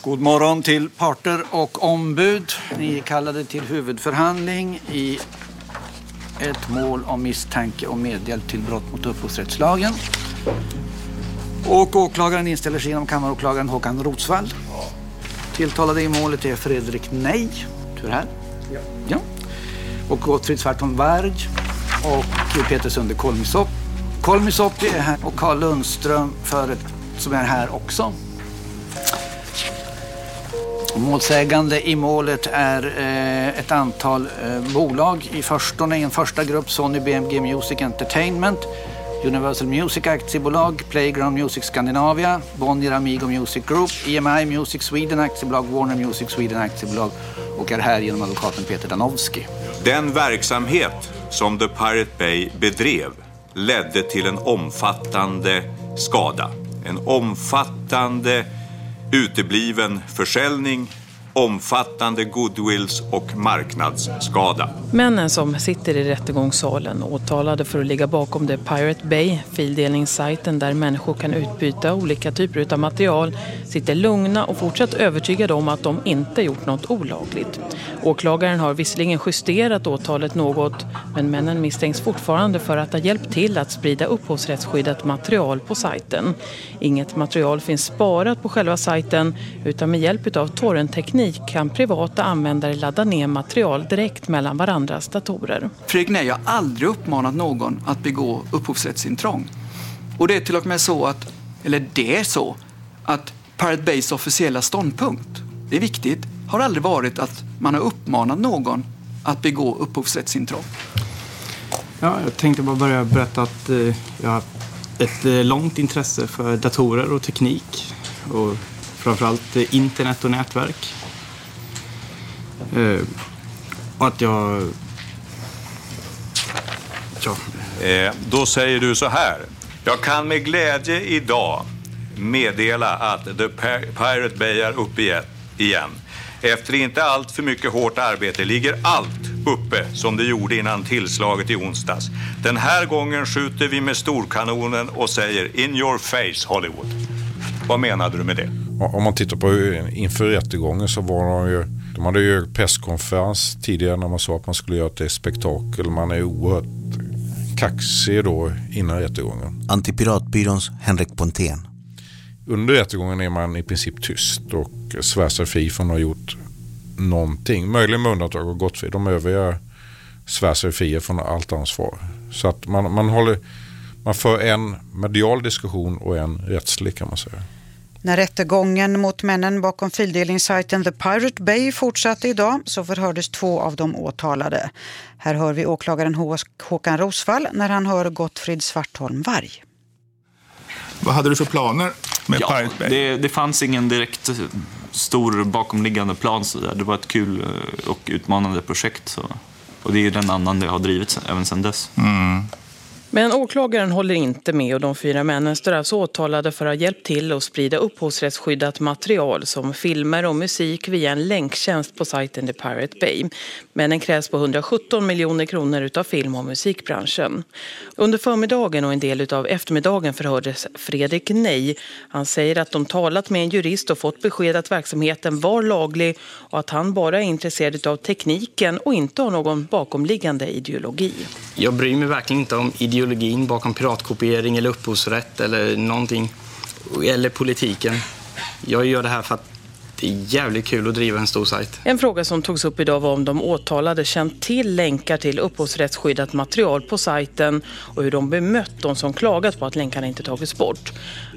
[SPEAKER 51] God morgon till parter och ombud. Ni är kallade till huvudförhandling i ett mål om misstanke om medhjälp till brott mot upphovsrättslagen. Och åklagaren inställer sig genom kammaråklagaren Håkan Rotsvall. Tilltalade i målet är Fredrik Nej. Är här? Ja. ja. Och Gottfrid Svartholm Varg och Peter Sunde Kolmisop. Kolmisop är här och Carl Lundström för som är här också. Målsägande i målet är eh, ett antal eh, bolag. I förstone i en första grupp Sony BMG Music Entertainment, Universal Music Aktiebolag, Playground Music Scandinavia, Bonnier Amigo Music Group, EMI Music Sweden Aktiebolag, Warner Music Sweden Aktiebolag och är här genom advokaten Peter Danowski.
[SPEAKER 6] Den verksamhet som The Pirate Bay bedrev ledde till en omfattande skada. En omfattande utebliven försäljning, omfattande goodwills och marknadsskada.
[SPEAKER 52] Männen som sitter i rättegångssalen åtalade för att ligga bakom The Pirate Bay, fildelningssajten där människor kan utbyta olika typer av material, sitter lugna och fortsatt övertygade om att de inte gjort något olagligt. Åklagaren har visserligen justerat åtalet något, men männen misstänks fortfarande för att ha hjälpt till att sprida upphovsrättsskyddat material på sajten. Inget material finns sparat på själva sajten, utan med hjälp av torrenteknik torrentteknik kan privata användare ladda ner material direkt mellan varandras datorer.
[SPEAKER 53] Fredrik Nej har aldrig uppmanat någon att begå upphovsrättsintrång. Och det är till och med så att, eller det är så, att Pirate Bays officiella ståndpunkt, det är viktigt, har aldrig varit att man har uppmanat någon att begå upphovsrättsintrång.
[SPEAKER 54] Ja, jag tänkte bara börja berätta att eh, jag har ett eh, långt intresse för datorer och teknik och framförallt eh, internet och nätverk. Eh, och att jag...
[SPEAKER 6] Ja. Eh, då säger du så här. Jag kan med glädje idag meddela att The Pirate Bay är uppe igen. Efter inte allt för mycket hårt arbete ligger allt uppe som det gjorde innan tillslaget i onsdags. Den här gången skjuter vi med storkanonen och säger in your face Hollywood. Vad menade du med det?
[SPEAKER 55] Om man tittar på inför rättegången så var de ju de hade ju presskonferens tidigare när man sa att man skulle göra ett spektakel. Man är oerhört kaxig då innan rättegången.
[SPEAKER 10] Antipiratbyråns Henrik Pontén.
[SPEAKER 55] Under rättegången är man i princip tyst och svär sig fri från att ha gjort någonting. Möjligen med undantag av Gottfrid. De övriga svär sig fria från allt ansvar. Så att man, man, håller, man för en medial diskussion och en rättslig kan man säga.
[SPEAKER 56] När rättegången mot männen bakom fildelningssajten The Pirate Bay fortsatte idag så förhördes två av de åtalade. Här hör vi åklagaren Håkan Rosvall när han hör Gottfrid Svartholm Varg.
[SPEAKER 57] Vad hade du för planer med
[SPEAKER 58] ja,
[SPEAKER 57] Pirate Bay?
[SPEAKER 58] Det, det fanns ingen direkt
[SPEAKER 59] stor bakomliggande plan. Så där. Det var ett kul eh, och utmanande projekt. Så. Och det är den annan det har drivit även sedan dess.
[SPEAKER 52] Mm. Men åklagaren håller inte med och de fyra männen står alltså åtalade för att ha hjälpt till att sprida upphovsrättsskyddat material som filmer och musik via en länktjänst på sajten The Pirate Bay. Männen krävs på 117 miljoner kronor utav film- och musikbranschen. Under förmiddagen och en del av eftermiddagen förhördes Fredrik Nej. Han säger att de talat med en jurist och fått besked att verksamheten var laglig och att han bara är intresserad av tekniken och inte har någon bakomliggande ideologi.
[SPEAKER 54] Jag bryr mig verkligen inte om ideologi ideologin bakom piratkopiering eller upphovsrätt eller någonting. Eller politiken. Jag gör det här för att det är jävligt kul att driva en stor sajt.
[SPEAKER 52] En fråga som togs upp idag var om de åtalade känt till länkar till upphovsrättsskyddat material på sajten och hur de bemött de som klagat på att länkarna inte tagits bort.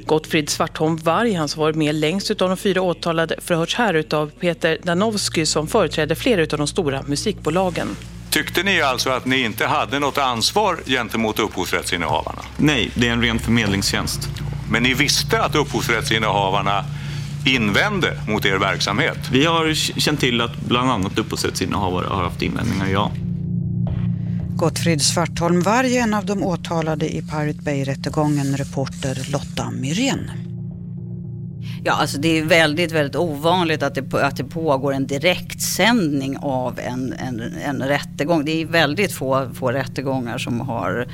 [SPEAKER 52] Gottfrid Svartholm Varg, han som varit med längst av de fyra åtalade, förhörts här utav Peter Danowski som företräder flera av de stora musikbolagen.
[SPEAKER 6] Tyckte ni alltså att ni inte hade något ansvar gentemot upphovsrättsinnehavarna?
[SPEAKER 59] Nej, det är en ren förmedlingstjänst.
[SPEAKER 6] Men ni visste att upphovsrättsinnehavarna invände mot er verksamhet?
[SPEAKER 59] Vi har känt till att bland annat upphovsrättsinnehavare har haft invändningar, ja.
[SPEAKER 56] Gottfrid Svartholm Varg, en av de åtalade i Pirate Bay-rättegången, reporter Lotta Myrén.
[SPEAKER 37] Ja, alltså det är väldigt, väldigt ovanligt att det, att det pågår en direktsändning av en, en, en rättegång. Det är väldigt få, få rättegångar som har,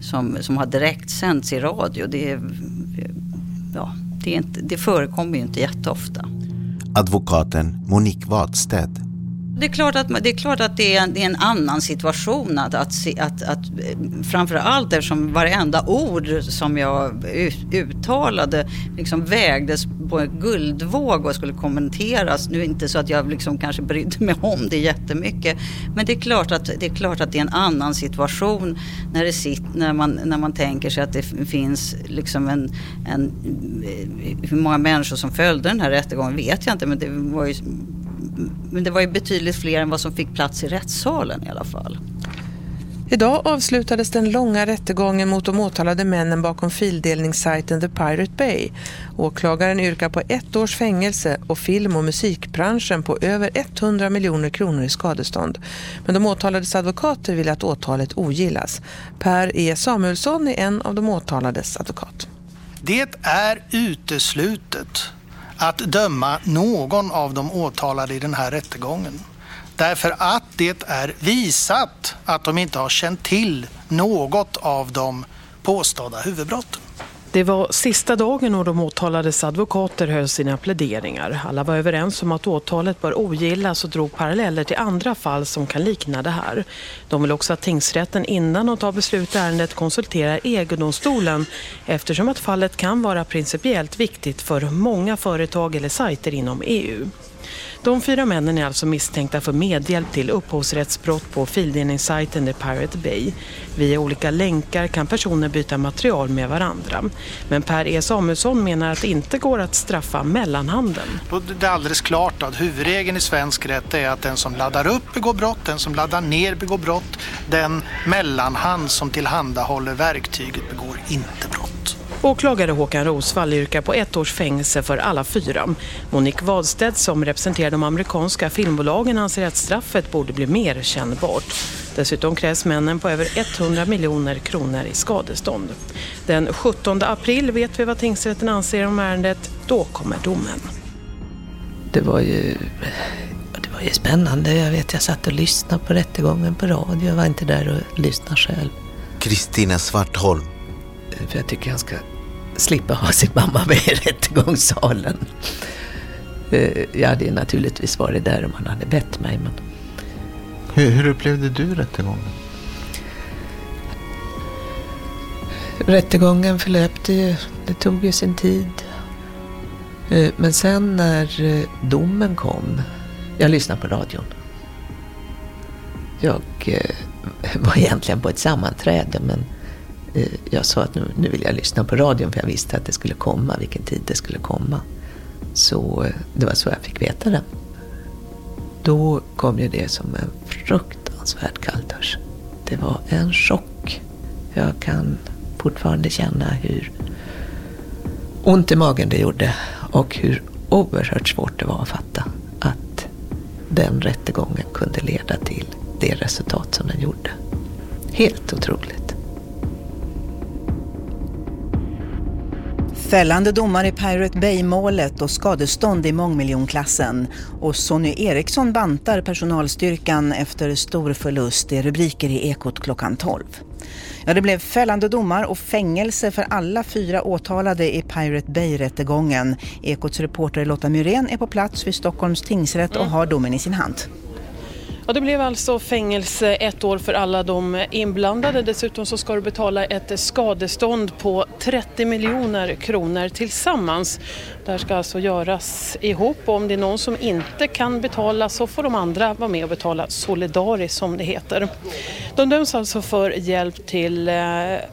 [SPEAKER 37] som, som har direktsänts i radio. Det, ja, det, är inte, det förekommer ju inte jätteofta.
[SPEAKER 10] Advokaten Monique Wadstedt
[SPEAKER 37] det är klart att det är, klart att det är, en, det är en annan situation att, att, att, att eh, framförallt eftersom varenda ord som jag uttalade liksom vägdes på en guldvåg och skulle kommenteras. Nu är det inte så att jag liksom kanske brydde mig om det jättemycket. Men det är klart att det är, klart att det är en annan situation när, det sitter, när, man, när man tänker sig att det finns liksom en, en... Eh, hur många människor som följde den här rättegången vet jag inte men det var ju men det var ju betydligt fler än vad som fick plats i rättssalen i alla fall.
[SPEAKER 52] Idag avslutades den långa rättegången mot de åtalade männen bakom fildelningssajten The Pirate Bay. Åklagaren yrkar på ett års fängelse och film- och musikbranschen på över 100 miljoner kronor i skadestånd. Men de åtalades advokater vill att åtalet ogillas. Per E. Samuelsson är en av de åtalades advokat.
[SPEAKER 60] Det är uteslutet att döma någon av de åtalade i den här rättegången. Därför att det är visat att de inte har känt till något av de påstådda huvudbrotten.
[SPEAKER 52] Det var sista dagen och de åtalades advokater höll sina pläderingar. Alla var överens om att åtalet bör ogillas och drog paralleller till andra fall som kan likna det här. De vill också att tingsrätten innan de tar beslut i ärendet konsulterar EG-domstolen eftersom att fallet kan vara principiellt viktigt för många företag eller sajter inom EU. De fyra männen är alltså misstänkta för medhjälp till upphovsrättsbrott på fildelningssajten The Pirate Bay. Via olika länkar kan personer byta material med varandra. Men Per E Samuelsson menar att det inte går att straffa mellanhanden.
[SPEAKER 60] Det är alldeles klart att huvudregeln i svensk rätt är att den som laddar upp begår brott, den som laddar ner begår brott, den mellanhand som tillhandahåller verktyget begår inte brott.
[SPEAKER 52] Åklagare Håkan Rosvall yrkar på ett års fängelse för alla fyra. Monique Wadstedt som representerar de amerikanska filmbolagen anser att straffet borde bli mer kännbart. Dessutom krävs männen på över 100 miljoner kronor i skadestånd. Den 17 april vet vi vad tingsrätten anser om ärendet. Då kommer domen.
[SPEAKER 39] Det var ju, det var ju spännande. Jag vet jag satt och lyssnade på rättegången på radio. Jag var inte där och lyssnade själv.
[SPEAKER 10] Kristina Svartholm.
[SPEAKER 39] För jag tycker han ska slippa ha sin mamma med i rättegångssalen. Eh, jag hade naturligtvis varit där om han hade bett mig. Men...
[SPEAKER 10] Hur, hur upplevde du rättegången?
[SPEAKER 39] Rättegången förlöpte ju, det tog ju sin tid. Eh, men sen när eh, domen kom, jag lyssnade på radion. Jag var egentligen på ett sammanträde men Eh, jag sa att nu, nu vill jag lyssna på radion för jag visste att det skulle komma, vilken tid det skulle komma. Så eh, det var så jag fick veta det. Då kom ju det som en fruktansvärd kalldusch. Det var en chock. Jag kan fortfarande känna hur ont i magen det gjorde och hur oerhört svårt det var att fatta att den rättegången kunde leda till det resultat som den gjorde. Helt otroligt.
[SPEAKER 61] Fällande domar i Pirate Bay-målet och skadestånd i mångmiljonklassen. Och Sonny Eriksson bantar personalstyrkan efter stor förlust. Det är rubriker i Ekot klockan 12. Ja, det blev fällande domar och fängelse för alla fyra åtalade i Pirate Bay-rättegången. Ekots reporter Lotta Myrén är på plats vid Stockholms tingsrätt och har domen i sin hand.
[SPEAKER 52] Ja, det blev alltså fängelse ett år för alla de inblandade. Dessutom så ska du betala ett skadestånd på 30 miljoner kronor tillsammans. Det här ska alltså göras ihop och om det är någon som inte kan betala så får de andra vara med och betala solidariskt som det heter. De döms alltså för hjälp till eh,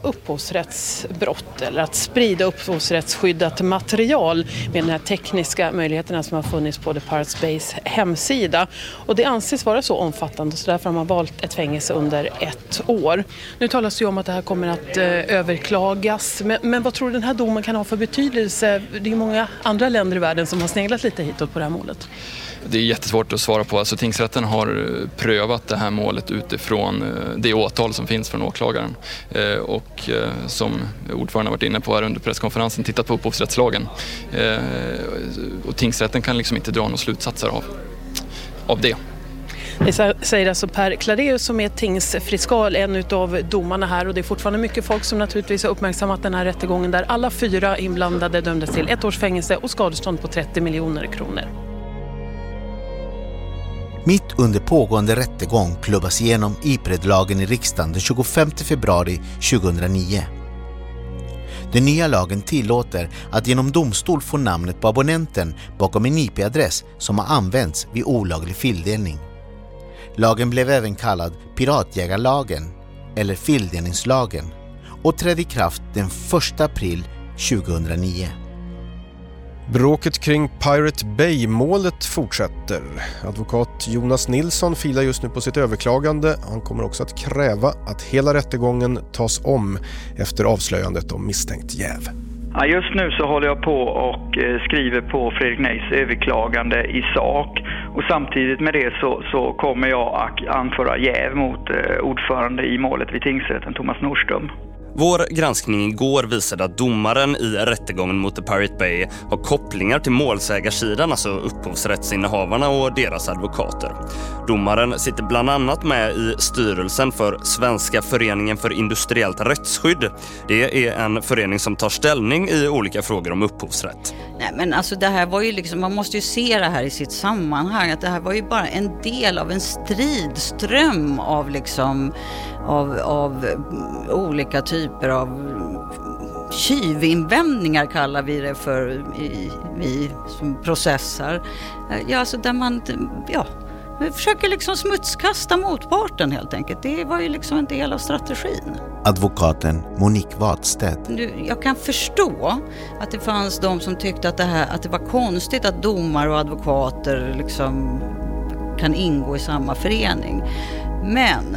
[SPEAKER 52] upphovsrättsbrott eller att sprida upphovsrättsskyddat material med de här tekniska möjligheterna som har funnits på The Pirate Space hemsida. Och det anses vara så omfattande så därför har man valt ett fängelse under ett år. Nu talas det ju om att det här kommer att eh, överklagas men, men, vad tror du den här domen kan ha för betydelse? Det är många andra länder i världen som har sneglat lite hitåt på det här målet.
[SPEAKER 62] Det är jättesvårt att svara på. Alltså, tingsrätten har eh, prövat det här målet utifrån eh, det åtal som finns från åklagaren. Och som ordföranden varit inne på här under presskonferensen tittat på upphovsrättslagen. Och tingsrätten kan liksom inte dra några slutsatser av, av det.
[SPEAKER 52] Det säger alltså Per Klareus som är tingsfiskal, en av domarna här och det är fortfarande mycket folk som naturligtvis har uppmärksammat den här rättegången där alla fyra inblandade dömdes till ett års fängelse och skadestånd på 30 miljoner kronor.
[SPEAKER 10] Mitt under pågående rättegång klubbas igenom Ipredlagen i riksdagen den 25 februari 2009. Den nya lagen tillåter att genom domstol få namnet på abonnenten bakom en IP-adress som har använts vid olaglig fildelning. Lagen blev även kallad Piratjägarlagen eller fildelningslagen och trädde i kraft den 1 april 2009.
[SPEAKER 63] Bråket kring Pirate Bay-målet fortsätter. Advokat Jonas Nilsson filar just nu på sitt överklagande. Han kommer också att kräva att hela rättegången tas om efter avslöjandet om misstänkt jäv.
[SPEAKER 64] Ja, just nu så håller jag på och eh, skriver på Fredrik Neijs överklagande i sak. Och samtidigt med det så, så kommer jag att anföra jäv mot eh, ordförande i målet vid tingsrätten, Thomas Norström.
[SPEAKER 65] Vår granskning igår visade att domaren i rättegången mot The Pirate Bay har kopplingar till målsägarsidan, alltså upphovsrättsinnehavarna och deras advokater. Domaren sitter bland annat med i styrelsen för Svenska föreningen för industriellt rättsskydd. Det är en förening som tar ställning i olika frågor om upphovsrätt.
[SPEAKER 37] Nej men alltså det här var ju liksom, man måste ju se det här i sitt sammanhang. Att det här var ju bara en del av en stridström av liksom av, av olika typer av tjuvinvändningar kallar vi det för, vi som processar. Eh, ja, alltså där man, ja, vi försöker liksom smutskasta motparten helt enkelt. Det var ju liksom en del av strategin.
[SPEAKER 10] Advokaten Monique Wadstedt.
[SPEAKER 37] Jag kan förstå att det fanns de som tyckte att det, här, att det var konstigt att domare och advokater liksom kan ingå i samma förening. Men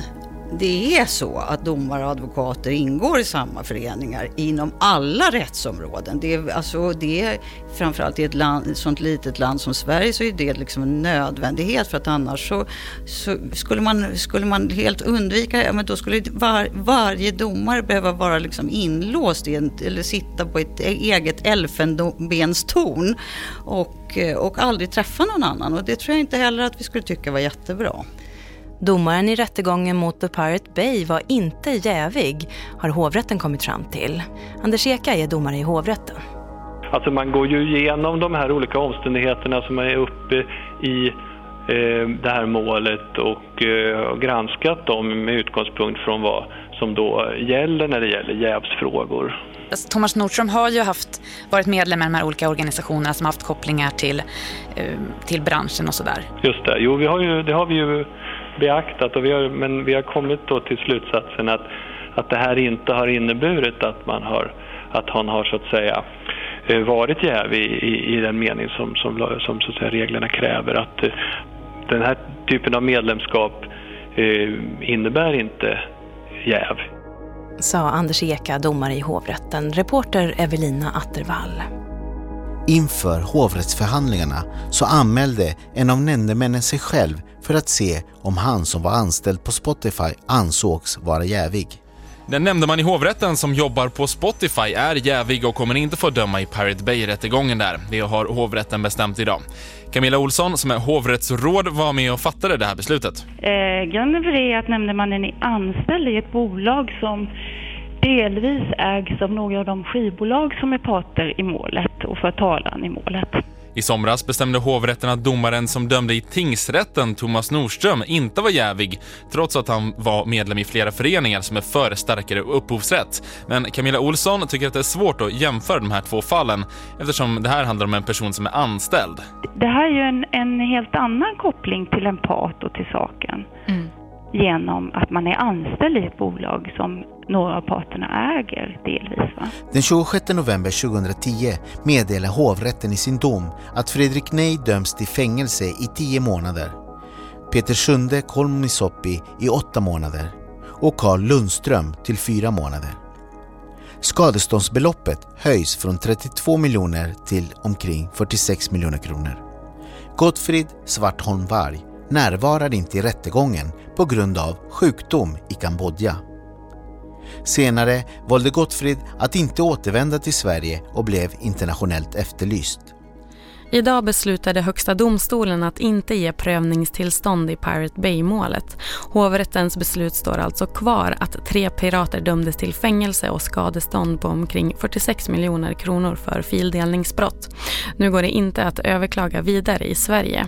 [SPEAKER 37] det är så att domare och advokater ingår i samma föreningar inom alla rättsområden. Det är, alltså, det är, framförallt i ett, land, ett sånt litet land som Sverige så är det liksom en nödvändighet för att annars så, så skulle, man, skulle man helt undvika ja, men då skulle var, varje domare behöva vara liksom inlåst i en, eller sitta på ett eget elfenbenstorn och, och aldrig träffa någon annan och det tror jag inte heller att vi skulle tycka var jättebra.
[SPEAKER 66] Domaren i rättegången mot The Pirate Bay var inte jävig, har hovrätten kommit fram till. Anders Eka är domare i hovrätten.
[SPEAKER 67] Alltså man går ju igenom de här olika omständigheterna som är uppe i eh, det här målet och eh, granskat dem med utgångspunkt från vad som då gäller när det gäller jävsfrågor.
[SPEAKER 66] Alltså, Thomas Nordström har ju haft, varit medlem i de här olika organisationerna som haft kopplingar till, eh, till branschen och sådär.
[SPEAKER 67] Just det, jo vi har ju, det har vi ju beaktat och vi har, men vi har kommit då till slutsatsen att, att det här inte har inneburit att man har, att han har så att säga eh, varit jävig i, i, den mening som, som, som så att säga, reglerna kräver. Att eh, den här typen av medlemskap eh, innebär inte jäv.
[SPEAKER 66] Sa Anders Eka, domare i hovrätten. Reporter Evelina Attervall.
[SPEAKER 10] Inför hovrättsförhandlingarna så anmälde en av nämndemännen sig själv för att se om han som var anställd på Spotify ansågs vara jävig.
[SPEAKER 65] Den nämndeman i hovrätten som jobbar på Spotify är jävig och kommer inte få döma i Pirate Bay-rättegången där. Det har hovrätten bestämt idag. Camilla Olsson, som är hovrättsråd, var med och fattade det här beslutet.
[SPEAKER 68] Eh, grunden för det är att nämndemannen är anställd i ett bolag som delvis ägs av några av de skivbolag som är parter i målet och för talan i målet.
[SPEAKER 65] I somras bestämde hovrätten att domaren som dömde i tingsrätten, Thomas Nordström, inte var jävig, trots att han var medlem i flera föreningar som är för starkare upphovsrätt. Men Camilla Olsson tycker att det är svårt att jämföra de här två fallen eftersom det här handlar om en person som är anställd.
[SPEAKER 68] Det här är ju en, en helt annan koppling till en part och till saken. Mm. Genom att man är anställd i ett bolag som några av parterna äger delvis. Va?
[SPEAKER 10] Den 26 november 2010 meddelar hovrätten i sin dom att Fredrik Ney döms till fängelse i 10 månader. Peter Sunde Kolmisoppi i 8 månader och Carl Lundström till 4 månader. Skadeståndsbeloppet höjs från 32 miljoner till omkring 46 miljoner kronor. Gottfrid Svartholm Varg närvarar inte i rättegången på grund av sjukdom i Kambodja. Senare valde Gottfrid att inte återvända till Sverige och blev internationellt efterlyst.
[SPEAKER 69] Idag beslutade Högsta domstolen att inte ge prövningstillstånd i Pirate Bay-målet. Hovrättens beslut står alltså kvar att tre pirater dömdes till fängelse och skadestånd på omkring 46 miljoner kronor för fildelningsbrott. Nu går det inte att överklaga vidare i Sverige.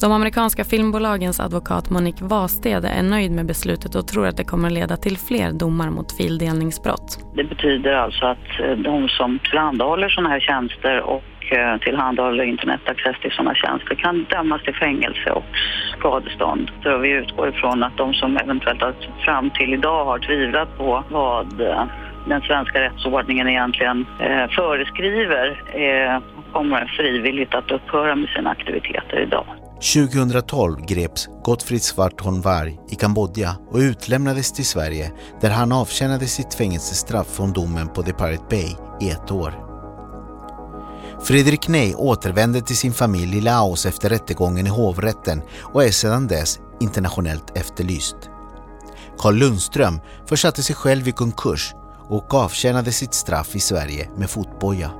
[SPEAKER 69] De amerikanska filmbolagens advokat Monique Vastede är nöjd med beslutet och tror att det kommer leda till fler domar mot fildelningsbrott.
[SPEAKER 70] Det betyder alltså att eh, de som tillhandahåller sådana här tjänster och eh, tillhandahåller internetaccess till sådana tjänster kan dömas till fängelse och skadestånd. Så vi utgår ifrån att de som eventuellt fram till idag har tvivlat på vad eh, den svenska rättsordningen egentligen eh, föreskriver eh, kommer frivilligt att upphöra med sina aktiviteter idag.
[SPEAKER 10] 2012 greps Gottfrid Svartholm Varg i Kambodja och utlämnades till Sverige där han avtjänade sitt fängelsestraff från domen på The Pirate Bay i ett år. Fredrik Ney återvände till sin familj i Laos efter rättegången i hovrätten och är sedan dess internationellt efterlyst. Carl Lundström försatte sig själv i konkurs och avtjänade sitt straff i Sverige med fotboja.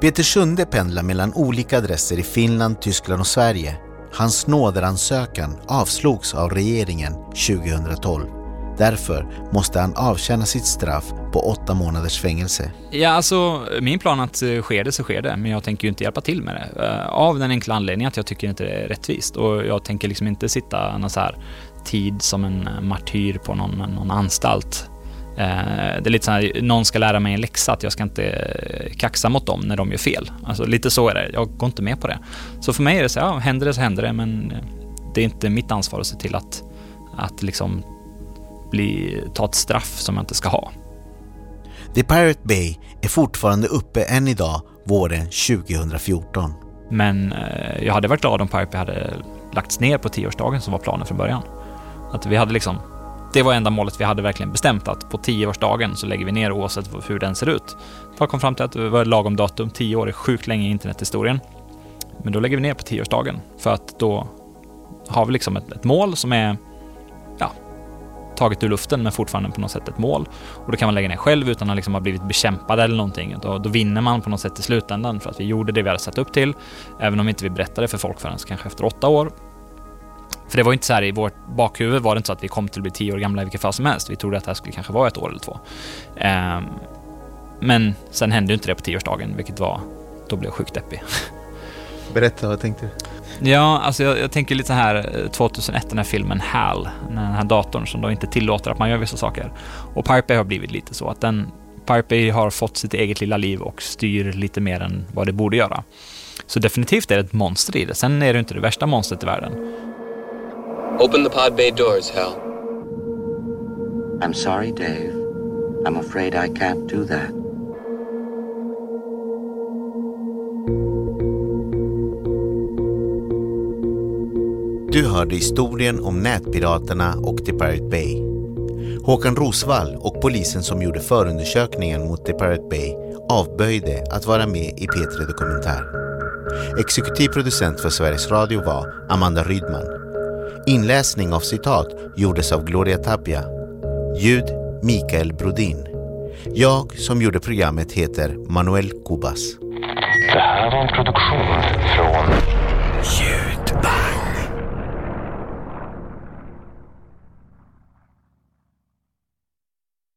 [SPEAKER 10] Peter Sunde pendlar mellan olika adresser i Finland, Tyskland och Sverige. Hans nåderansökan avslogs av regeringen 2012. Därför måste han avtjäna sitt straff på åtta månaders fängelse.
[SPEAKER 7] Ja, alltså min plan att eh, sker det så sker det, men jag tänker ju inte hjälpa till med det. Eh, av den enkla anledningen att jag tycker inte det är rättvist och jag tänker liksom inte sitta någon så här tid som en martyr på någon, någon anstalt det är lite så här, någon ska lära mig en läxa, att jag ska inte eh, kaxa mot dem när de gör fel. Alltså lite så är det, jag går inte med på det. Så för mig är det så, ja, händer det så händer det, men eh, det är inte mitt ansvar att se till att, att liksom bli, ta ett straff som jag inte ska ha.
[SPEAKER 10] The Pirate Bay är fortfarande uppe än idag, våren 2014.
[SPEAKER 7] Men jag hade varit glad om Pirate Bay hade lagts ner på tioårsdagen som var planen från början. Att vi hade liksom det var enda målet vi hade verkligen bestämt att på tioårsdagen så lägger vi ner oavsett hur den ser ut. Jag kom fram till att det var ett lagom datum, tio år är sjukt länge i internethistorien. Men då lägger vi ner på tioårsdagen för att då har vi liksom ett, ett mål som är ja, taget ur luften men fortfarande på något sätt ett mål. Och då kan man lägga ner själv utan att liksom ha blivit bekämpad eller någonting. Då, då vinner man på något sätt i slutändan för att vi gjorde det vi hade satt upp till. Även om inte vi berättade för folk förrän kanske efter åtta år för det var inte så här i vårt bakhuvud var det inte så att vi kom till att bli tio år gamla i vilket fall som helst. Vi trodde att det här skulle kanske vara ett år eller två. Um, men sen hände ju inte det på tioårsdagen, vilket var, då blev jag sjukt deppig.
[SPEAKER 10] Berätta, vad tänkte
[SPEAKER 7] du? Ja, alltså jag, jag, tänker lite så här 2001, den här filmen HAL, den här datorn som då inte tillåter att man gör vissa saker. Och Pirate har blivit lite så att den, Pirate har fått sitt eget lilla liv och styr lite mer än vad det borde göra. Så definitivt är det ett monster i det. Sen är det inte det värsta monstret i världen.
[SPEAKER 71] Open the pod bay doors, Hal.
[SPEAKER 61] I'm sorry, Dave. I'm afraid I can't do that.
[SPEAKER 10] Du hörde historien om nätpiraterna och The Pirate Bay. Håkan Rosvall och polisen som gjorde förundersökningen mot The Pirate Bay avböjde att vara med i P3 Dokumentär. Exekutiv producent för Sveriges Radio var Amanda Rydman. Inläsning av citat gjordes av Gloria Tapia. Ljud Mikael Brodin. Jag som gjorde programmet heter Manuel Cubas.
[SPEAKER 72] Det här var en produktion från Ljud